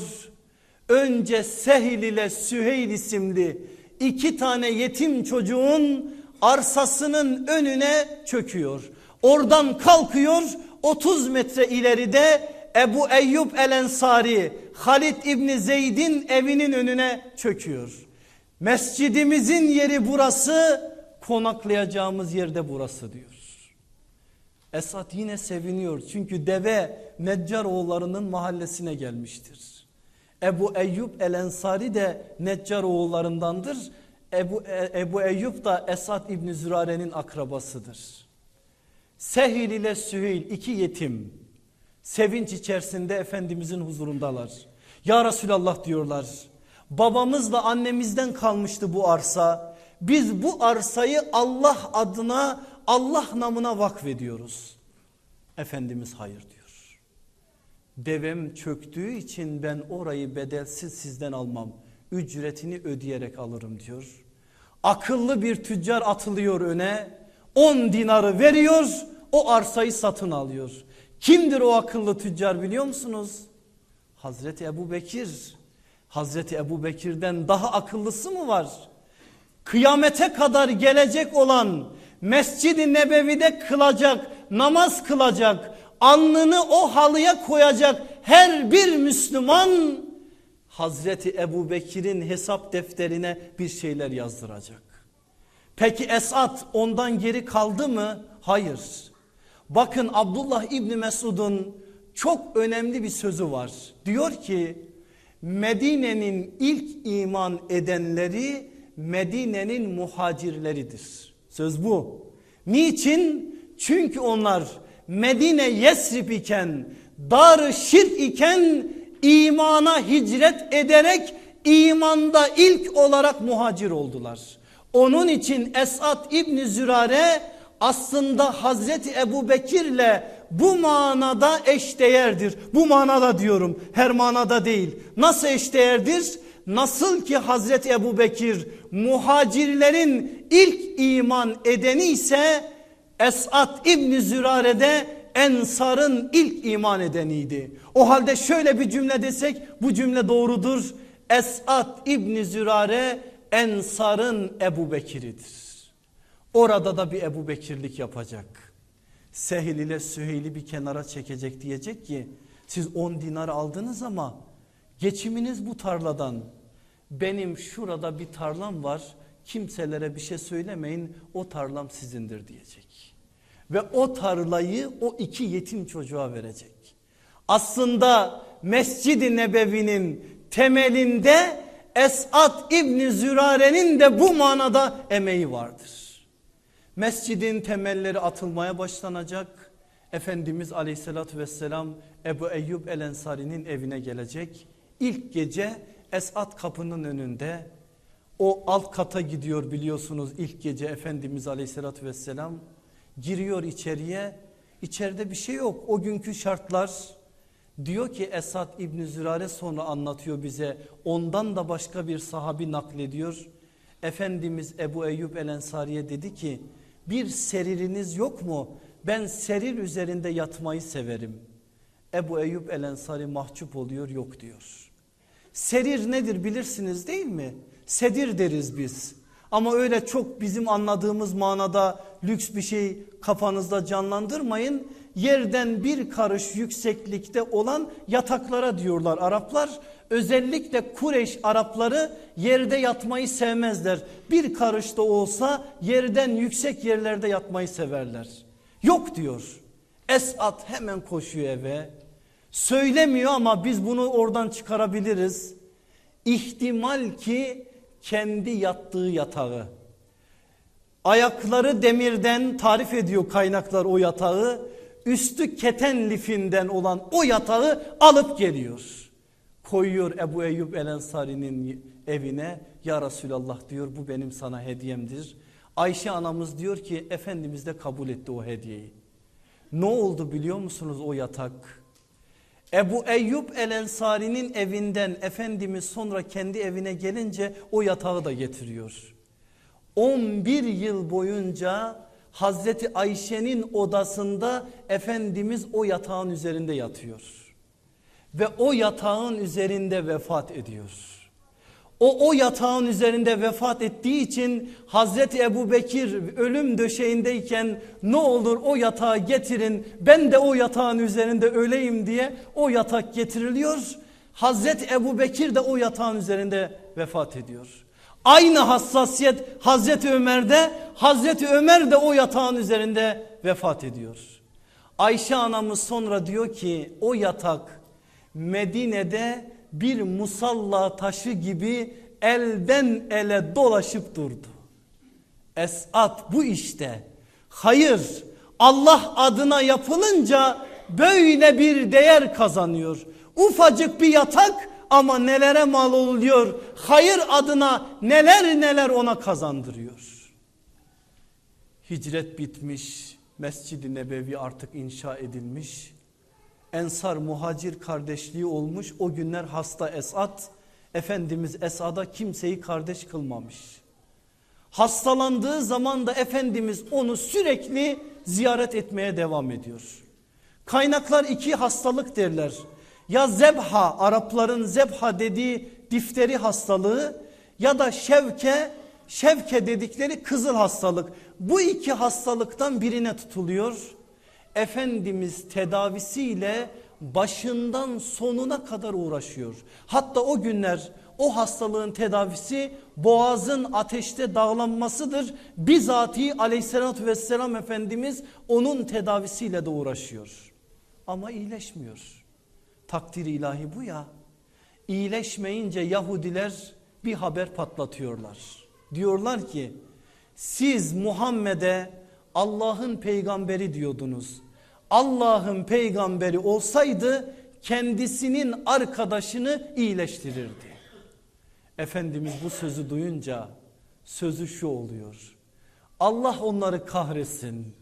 Önce Sehil ile Süheyl isimli iki tane yetim çocuğun arsasının önüne çöküyor. Oradan kalkıyor 30 metre ileride Ebu Eyyub el Ensari Halid İbni Zeyd'in evinin önüne çöküyor. Mescidimizin yeri burası konaklayacağımız yerde burası diyor. Esat yine seviniyor çünkü deve Neccar oğullarının mahallesine gelmiştir. Ebu Eyyub el Ensari de Neccar oğullarındandır. Ebu, e, Ebu Eyyub da Esat İbni Zürare'nin akrabasıdır. Sehil ile Süheyl iki yetim sevinç içerisinde Efendimizin huzurundalar. Ya Resulallah diyorlar babamızla annemizden kalmıştı bu arsa. Biz bu arsayı Allah adına Allah namına vakfediyoruz. Efendimiz hayır diyor. Devem çöktüğü için ben orayı bedelsiz sizden almam. Ücretini ödeyerek alırım diyor. Akıllı bir tüccar atılıyor öne. 10 dinarı veriyor o arsayı satın alıyor. Kimdir o akıllı tüccar biliyor musunuz? Hazreti Ebu Bekir. Hazreti Ebu Bekir'den daha akıllısı mı var? Kıyamete kadar gelecek olan Mescid-i Nebevi'de kılacak, namaz kılacak, alnını o halıya koyacak her bir Müslüman Hazreti Ebu Bekir'in hesap defterine bir şeyler yazdıracak. Peki Esat ondan geri kaldı mı? Hayır. Bakın Abdullah İbni Mesud'un çok önemli bir sözü var. Diyor ki Medine'nin ilk iman edenleri Medine'nin muhacirleridir. Söz bu. Niçin? Çünkü onlar Medine Yesrib iken, dar şirk iken imana hicret ederek imanda ilk olarak muhacir oldular. Onun için Esat İbni Zürare aslında Hazreti Ebu Bekir'le bu manada eşdeğerdir. Bu manada diyorum her manada değil. Nasıl eşdeğerdir? Nasıl ki Hazreti Ebu Bekir muhacirlerin ilk iman edeni ise Esat İbni Zürare'de Ensar'ın ilk iman edeniydi. O halde şöyle bir cümle desek bu cümle doğrudur. Esat İbni Zürare Ensar'ın Ebu Bekir'idir. Orada da bir Ebu Bekirlik yapacak. Sehil ile Süheyl'i bir kenara çekecek diyecek ki siz 10 dinar aldınız ama geçiminiz bu tarladan. Benim şurada bir tarlam var kimselere bir şey söylemeyin o tarlam sizindir diyecek. Ve o tarlayı o iki yetim çocuğa verecek. Aslında Mescid-i Nebevi'nin temelinde Esat İbni Zürare'nin de bu manada emeği vardır. Mescidin temelleri atılmaya başlanacak. Efendimiz aleyhissalatü vesselam Ebu Eyyub el Ensari'nin evine gelecek. İlk gece Esat kapının önünde o alt kata gidiyor biliyorsunuz ilk gece Efendimiz aleyhissalatü vesselam giriyor içeriye İçeride bir şey yok. O günkü şartlar diyor ki Esad İbni Zürare sonra anlatıyor bize. Ondan da başka bir sahabi naklediyor. Efendimiz Ebu Eyyub El Ensari'ye dedi ki bir seririniz yok mu? Ben serir üzerinde yatmayı severim. Ebu Eyyub El Ensari mahcup oluyor yok diyor. Serir nedir bilirsiniz değil mi? Sedir deriz biz. Ama öyle çok bizim anladığımız manada lüks bir şey kafanızda canlandırmayın. Yerden bir karış yükseklikte olan yataklara diyorlar Araplar. Özellikle Kureş Arapları yerde yatmayı sevmezler. Bir karış da olsa yerden yüksek yerlerde yatmayı severler. Yok diyor. Esat hemen koşuyor eve. Söylemiyor ama biz bunu oradan çıkarabiliriz. İhtimal ki kendi yattığı yatağı. Ayakları demirden tarif ediyor kaynaklar o yatağı. Üstü keten lifinden olan o yatağı alıp geliyor. Koyuyor Ebu Eyyub El Ensari'nin evine. Ya Resulallah diyor bu benim sana hediyemdir. Ayşe anamız diyor ki Efendimiz de kabul etti o hediyeyi. Ne oldu biliyor musunuz o yatak? Ebu Eyyub El Ensari'nin evinden Efendimiz sonra kendi evine gelince o yatağı da getiriyor. 11 yıl boyunca Hazreti Ayşe'nin odasında Efendimiz o yatağın üzerinde yatıyor. Ve o yatağın üzerinde vefat ediyor. O o yatağın üzerinde vefat ettiği için Hazreti Ebu Bekir ölüm döşeğindeyken ne olur o yatağı getirin ben de o yatağın üzerinde öleyim diye o yatak getiriliyor. Hazreti Ebu Bekir de o yatağın üzerinde vefat ediyor. Aynı hassasiyet Hazreti Ömer'de Hazreti Ömer de o yatağın üzerinde vefat ediyor. Ayşe anamız sonra diyor ki o yatak Medine'de bir musalla taşı gibi elden ele dolaşıp durdu. Esat bu işte. Hayır Allah adına yapılınca böyle bir değer kazanıyor. Ufacık bir yatak ama nelere mal oluyor. Hayır adına neler neler ona kazandırıyor. Hicret bitmiş. Mescid-i Nebevi artık inşa edilmiş. Ensar muhacir kardeşliği olmuş. O günler hasta Esat. Efendimiz Esad'a kimseyi kardeş kılmamış. Hastalandığı zaman da Efendimiz onu sürekli ziyaret etmeye devam ediyor. Kaynaklar iki hastalık derler. Ya zebha Arapların zebha dediği difteri hastalığı ya da şevke şevke dedikleri kızıl hastalık. Bu iki hastalıktan birine tutuluyor. Efendimiz tedavisiyle başından sonuna kadar uğraşıyor. Hatta o günler o hastalığın tedavisi boğazın ateşte dağlanmasıdır. Bizatihi aleyhissalatü vesselam Efendimiz onun tedavisiyle de uğraşıyor. Ama iyileşmiyor. Takdir ilahi bu ya. İyileşmeyince Yahudiler bir haber patlatıyorlar. Diyorlar ki siz Muhammed'e Allah'ın peygamberi diyordunuz. Allah'ın peygamberi olsaydı kendisinin arkadaşını iyileştirirdi. Efendimiz bu sözü duyunca sözü şu oluyor. Allah onları kahretsin.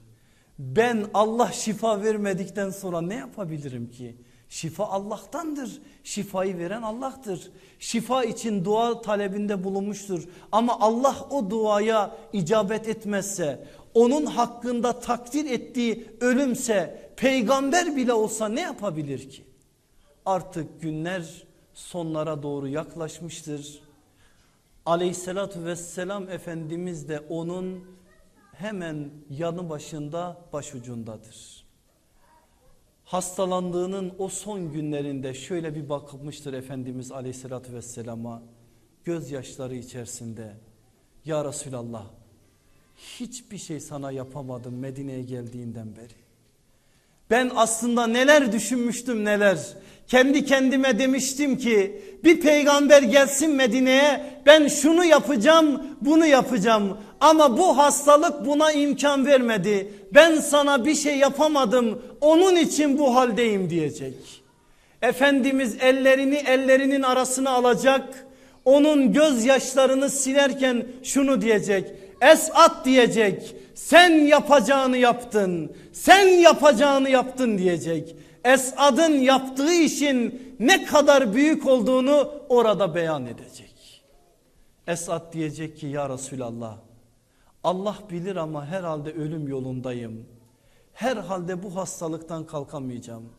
Ben Allah şifa vermedikten sonra ne yapabilirim ki? Şifa Allah'tandır. Şifayı veren Allah'tır. Şifa için dua talebinde bulunmuştur. Ama Allah o duaya icabet etmezse, onun hakkında takdir ettiği ölümse, peygamber bile olsa ne yapabilir ki? Artık günler sonlara doğru yaklaşmıştır. Aleyhissalatü vesselam Efendimiz de onun hemen yanı başında başucundadır. Hastalandığının o son günlerinde şöyle bir bakmıştır Efendimiz Aleyhisselatü Vesselam'a gözyaşları içerisinde Ya Resulallah hiçbir şey sana yapamadım Medine'ye geldiğinden beri. Ben aslında neler düşünmüştüm neler. Kendi kendime demiştim ki bir peygamber gelsin Medine'ye ben şunu yapacağım bunu yapacağım. Ama bu hastalık buna imkan vermedi. Ben sana bir şey yapamadım onun için bu haldeyim diyecek. Efendimiz ellerini ellerinin arasına alacak. Onun gözyaşlarını silerken şunu diyecek. Esat diyecek. Sen yapacağını yaptın. Sen yapacağını yaptın diyecek. Esad'ın yaptığı işin ne kadar büyük olduğunu orada beyan edecek. Esad diyecek ki ya Resulallah Allah bilir ama herhalde ölüm yolundayım. Herhalde bu hastalıktan kalkamayacağım.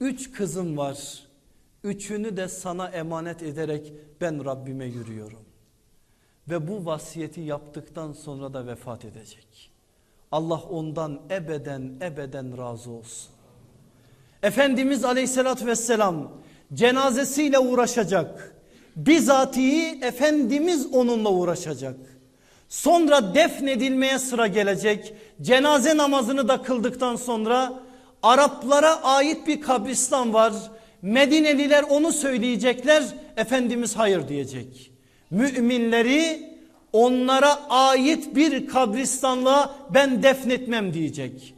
Üç kızım var. Üçünü de sana emanet ederek ben Rabbime yürüyorum. Ve bu vasiyeti yaptıktan sonra da vefat edecek. Allah ondan ebeden ebeden razı olsun. Efendimiz aleyhissalatü vesselam cenazesiyle uğraşacak. Bizatihi Efendimiz onunla uğraşacak. Sonra defnedilmeye sıra gelecek. Cenaze namazını da kıldıktan sonra Araplara ait bir kabristan var. Medineliler onu söyleyecekler. Efendimiz hayır diyecek. Müminleri onlara ait bir kabristanlığa ben defnetmem diyecek.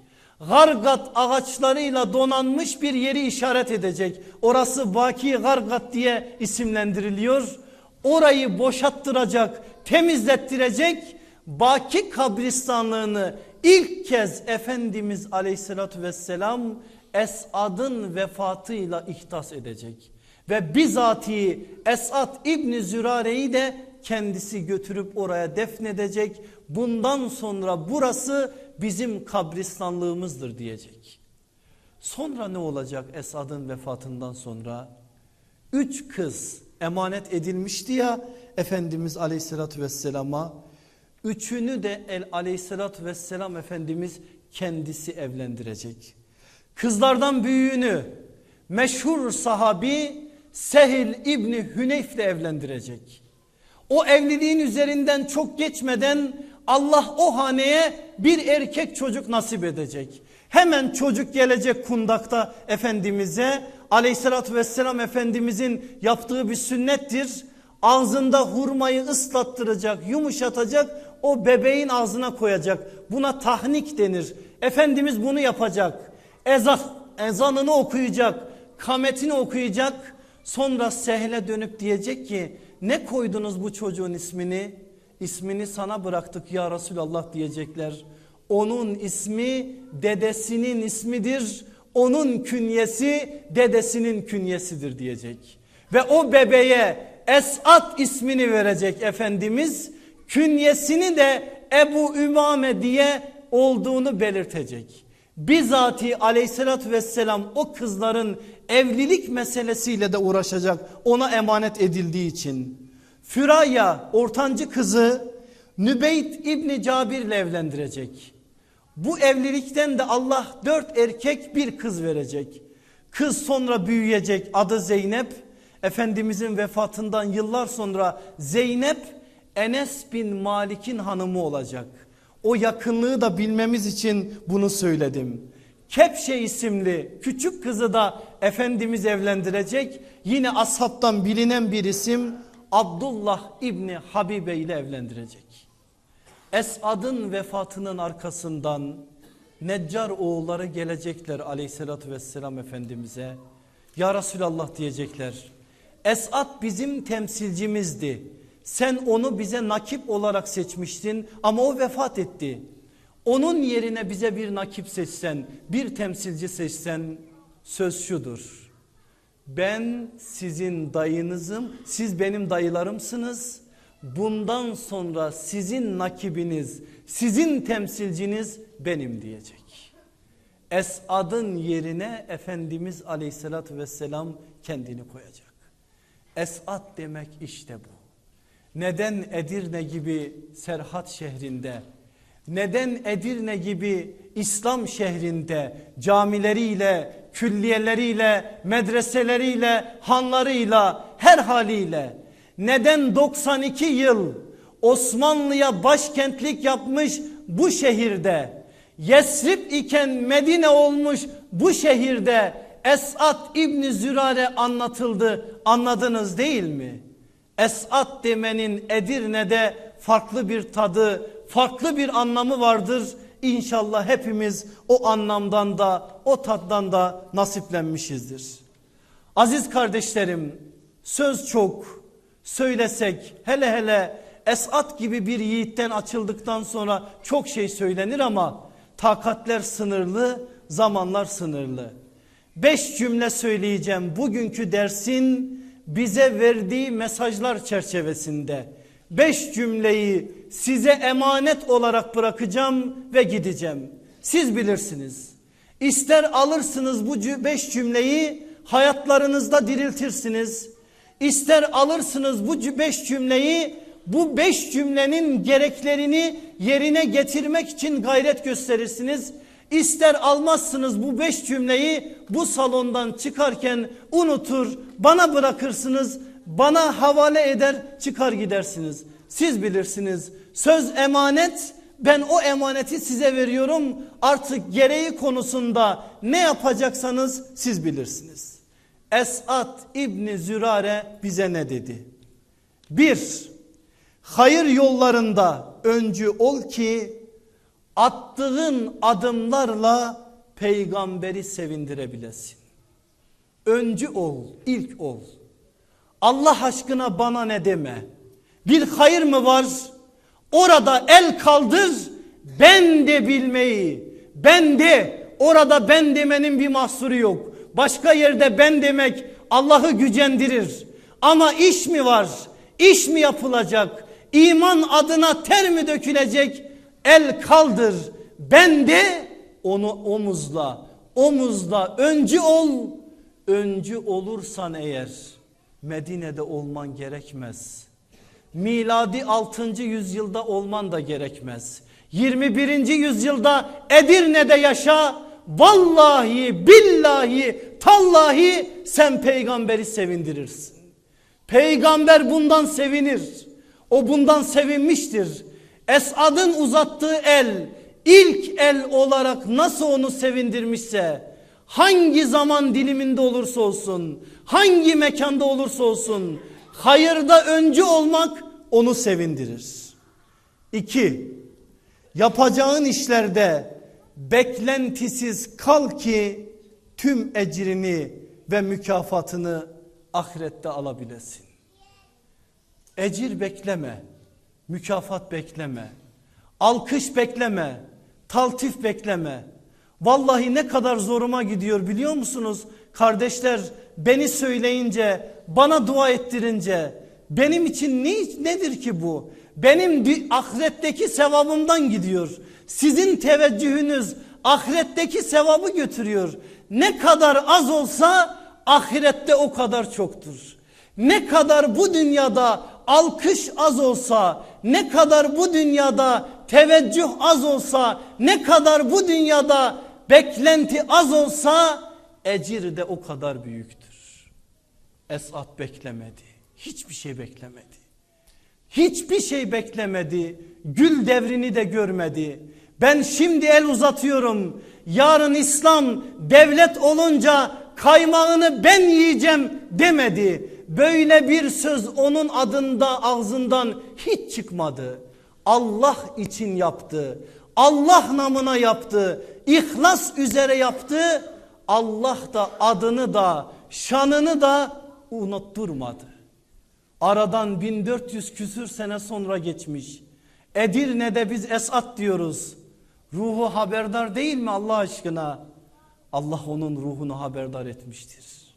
Gargat ağaçlarıyla donanmış bir yeri işaret edecek. Orası Vaki Gargat diye isimlendiriliyor. Orayı boşalttıracak, temizlettirecek. Baki kabristanlığını ilk kez Efendimiz aleyhissalatü vesselam Esad'ın vefatıyla ihtas edecek. Ve bizatihi Esad İbni Zürare'yi de kendisi götürüp oraya defnedecek. Bundan sonra burası bizim kabristanlığımızdır diyecek. Sonra ne olacak Esad'ın vefatından sonra? Üç kız emanet edilmişti ya Efendimiz aleyhissalatü vesselama. Üçünü de el aleyhissalatü vesselam Efendimiz kendisi evlendirecek. Kızlardan büyüğünü meşhur sahabi Sehil İbni Hüneyf ile evlendirecek. O evliliğin üzerinden çok geçmeden Allah o haneye bir erkek çocuk nasip edecek. Hemen çocuk gelecek kundakta Efendimiz'e aleyhissalatü vesselam Efendimizin yaptığı bir sünnettir. Ağzında hurmayı ıslattıracak yumuşatacak o bebeğin ağzına koyacak. Buna tahnik denir. Efendimiz bunu yapacak. Ezan, ezanını okuyacak. Kametini okuyacak. Sonra sehle dönüp diyecek ki ne koydunuz bu çocuğun ismini? İsmini sana bıraktık ya Resulallah diyecekler. Onun ismi dedesinin ismidir. Onun künyesi dedesinin künyesidir diyecek. Ve o bebeğe Esat ismini verecek Efendimiz. Künyesini de Ebu Ümame diye olduğunu belirtecek. Bizatihi aleyhissalatü vesselam o kızların evlilik meselesiyle de uğraşacak ona emanet edildiği için. Füraya ortancı kızı Nübeyt İbni Cabir ile evlendirecek. Bu evlilikten de Allah dört erkek bir kız verecek. Kız sonra büyüyecek adı Zeynep. Efendimizin vefatından yıllar sonra Zeynep Enes bin Malik'in hanımı olacak. O yakınlığı da bilmemiz için bunu söyledim. Kepşe isimli küçük kızı da Efendimiz evlendirecek. Yine ashabtan bilinen bir isim Abdullah İbni Habibe ile evlendirecek. Esad'ın vefatının arkasından Neccar oğulları gelecekler aleyhissalatü vesselam Efendimiz'e. Ya Resulallah diyecekler. Esad bizim temsilcimizdi. Sen onu bize nakip olarak seçmiştin ama o vefat etti. Onun yerine bize bir nakip seçsen, bir temsilci seçsen söz şudur. Ben sizin dayınızım, siz benim dayılarımsınız. Bundan sonra sizin nakibiniz, sizin temsilciniz benim diyecek. Esad'ın yerine Efendimiz aleyhissalatü vesselam kendini koyacak. Esad demek işte bu. Neden Edirne gibi Serhat şehrinde, neden Edirne gibi İslam şehrinde camileriyle, külliyeleriyle, medreseleriyle, hanlarıyla, her haliyle neden 92 yıl Osmanlı'ya başkentlik yapmış bu şehirde Yesrib iken Medine olmuş bu şehirde Esat İbni Zürare anlatıldı anladınız değil mi? Esat demenin Edirne'de farklı bir tadı farklı bir anlamı vardır. İnşallah hepimiz o anlamdan da o tattan da nasiplenmişizdir. Aziz kardeşlerim söz çok söylesek hele hele Esat gibi bir yiğitten açıldıktan sonra çok şey söylenir ama takatler sınırlı, zamanlar sınırlı. Beş cümle söyleyeceğim bugünkü dersin bize verdiği mesajlar çerçevesinde. Beş cümleyi size emanet olarak bırakacağım ve gideceğim. Siz bilirsiniz. İster alırsınız bu beş cümleyi hayatlarınızda diriltirsiniz. İster alırsınız bu beş cümleyi bu beş cümlenin gereklerini yerine getirmek için gayret gösterirsiniz. İster almazsınız bu beş cümleyi bu salondan çıkarken unutur bana bırakırsınız bana havale eder çıkar gidersiniz. Siz bilirsiniz söz emanet ben o emaneti size veriyorum artık gereği konusunda ne yapacaksanız siz bilirsiniz. Esat İbni Zürare bize ne dedi? Bir, hayır yollarında öncü ol ki attığın adımlarla peygamberi sevindirebilesin. Öncü ol, ilk ol. Allah aşkına bana ne deme. Bir hayır mı var? Orada el kaldır, ben de bilmeyi, ben de orada ben demenin bir mahsuru yok. Başka yerde ben demek Allah'ı gücendirir. Ama iş mi var? İş mi yapılacak? İman adına ter mi dökülecek? El kaldır. Ben de onu omuzla. Omuzla öncü ol. Öncü olursan eğer Medine'de olman gerekmez. Miladi 6. yüzyılda olman da gerekmez. 21. yüzyılda Edirne'de yaşa. Vallahi billahi tallahi sen peygamberi sevindirirsin. Peygamber bundan sevinir. O bundan sevinmiştir. Esad'ın uzattığı el ilk el olarak nasıl onu sevindirmişse hangi zaman diliminde olursa olsun hangi mekanda olursa olsun hayırda öncü olmak onu sevindirir. İki, yapacağın işlerde beklentisiz kal ki tüm ecrini ve mükafatını ahirette alabilesin. Ecir bekleme, mükafat bekleme, alkış bekleme, taltif bekleme. Vallahi ne kadar zoruma gidiyor biliyor musunuz? Kardeşler beni söyleyince, bana dua ettirince benim için ne, nedir ki bu? Benim ahiretteki sevabımdan gidiyor. Sizin teveccühünüz ahiretteki sevabı götürüyor. Ne kadar az olsa ahirette o kadar çoktur. Ne kadar bu dünyada alkış az olsa, ne kadar bu dünyada teveccüh az olsa, ne kadar bu dünyada beklenti az olsa ecir de o kadar büyüktür. Esat beklemedi. Hiçbir şey beklemedi. Hiçbir şey beklemedi. Gül devrini de görmedi. Ben şimdi el uzatıyorum. Yarın İslam devlet olunca kaymağını ben yiyeceğim demedi. Böyle bir söz onun adında ağzından hiç çıkmadı. Allah için yaptı. Allah namına yaptı. İhlas üzere yaptı. Allah da adını da şanını da unutturmadı. Aradan 1400 küsür sene sonra geçmiş. Edirne'de biz Esat diyoruz. Ruhu haberdar değil mi Allah aşkına? Allah onun ruhunu haberdar etmiştir.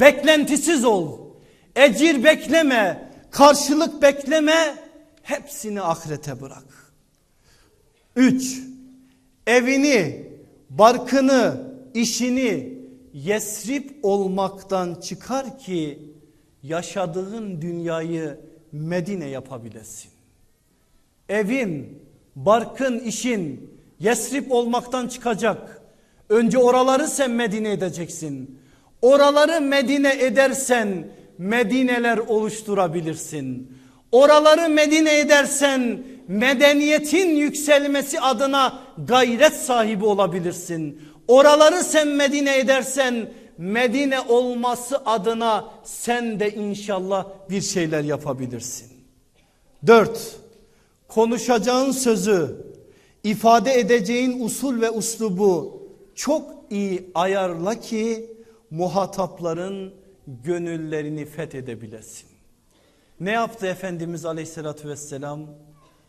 Beklentisiz ol. Ecir bekleme. Karşılık bekleme. Hepsini ahirete bırak. Üç. Evini, barkını, işini yesrip olmaktan çıkar ki yaşadığın dünyayı Medine yapabilesin. Evin, barkın, işin Yesrib olmaktan çıkacak. Önce oraları sen Medine edeceksin. Oraları Medine edersen Medineler oluşturabilirsin. Oraları Medine edersen medeniyetin yükselmesi adına gayret sahibi olabilirsin. Oraları sen Medine edersen Medine olması adına sen de inşallah bir şeyler yapabilirsin. Dört, konuşacağın sözü, ifade edeceğin usul ve uslubu çok iyi ayarla ki muhatapların gönüllerini fethedebilesin. Ne yaptı Efendimiz aleyhissalatü vesselam?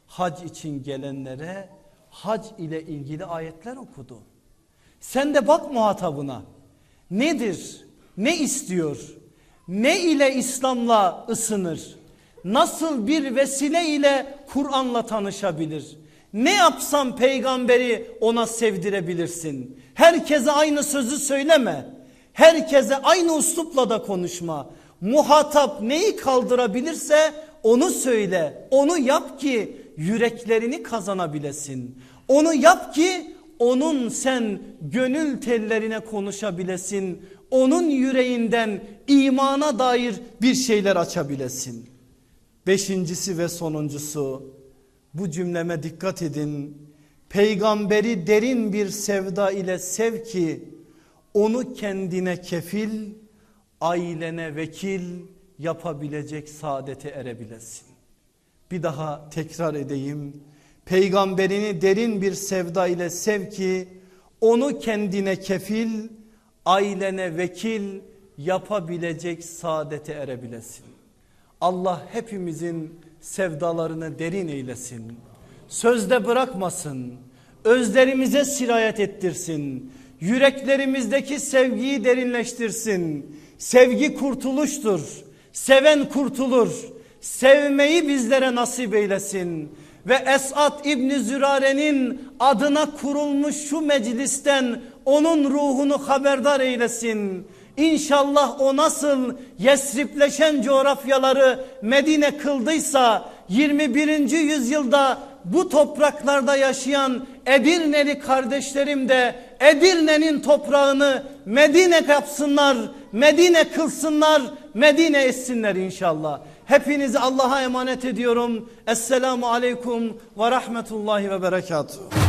Hac için gelenlere hac ile ilgili ayetler okudu. Sen de bak muhatabına. Nedir? Ne istiyor? Ne ile İslam'la ısınır? Nasıl bir vesile ile Kur'an'la tanışabilir? Ne yapsam peygamberi ona sevdirebilirsin? Herkese aynı sözü söyleme. Herkese aynı uslupla da konuşma. Muhatap neyi kaldırabilirse onu söyle. Onu yap ki yüreklerini kazanabilesin. Onu yap ki onun sen gönül tellerine konuşabilesin. Onun yüreğinden imana dair bir şeyler açabilesin. Beşincisi ve sonuncusu bu cümleme dikkat edin. Peygamberi derin bir sevda ile sev ki onu kendine kefil, ailene vekil yapabilecek saadete erebilesin. Bir daha tekrar edeyim. Peygamberini derin bir sevda ile sev ki onu kendine kefil, ailene vekil yapabilecek saadete erebilesin. Allah hepimizin sevdalarını derin eylesin. Sözde bırakmasın. Özlerimize sirayet ettirsin. Yüreklerimizdeki sevgiyi derinleştirsin. Sevgi kurtuluştur. Seven kurtulur. Sevmeyi bizlere nasip eylesin. Ve Esat İbni Zürare'nin adına kurulmuş şu meclisten onun ruhunu haberdar eylesin. İnşallah o nasıl Yesripleşen coğrafyaları Medine kıldıysa 21. yüzyılda bu topraklarda yaşayan Edirneli kardeşlerim de Edirne'nin toprağını Medine yapsınlar, Medine kılsınlar, Medine etsinler inşallah. Hepinizi Allah'a emanet ediyorum. Esselamu Aleyküm ve Rahmetullahi ve Berekatuhu.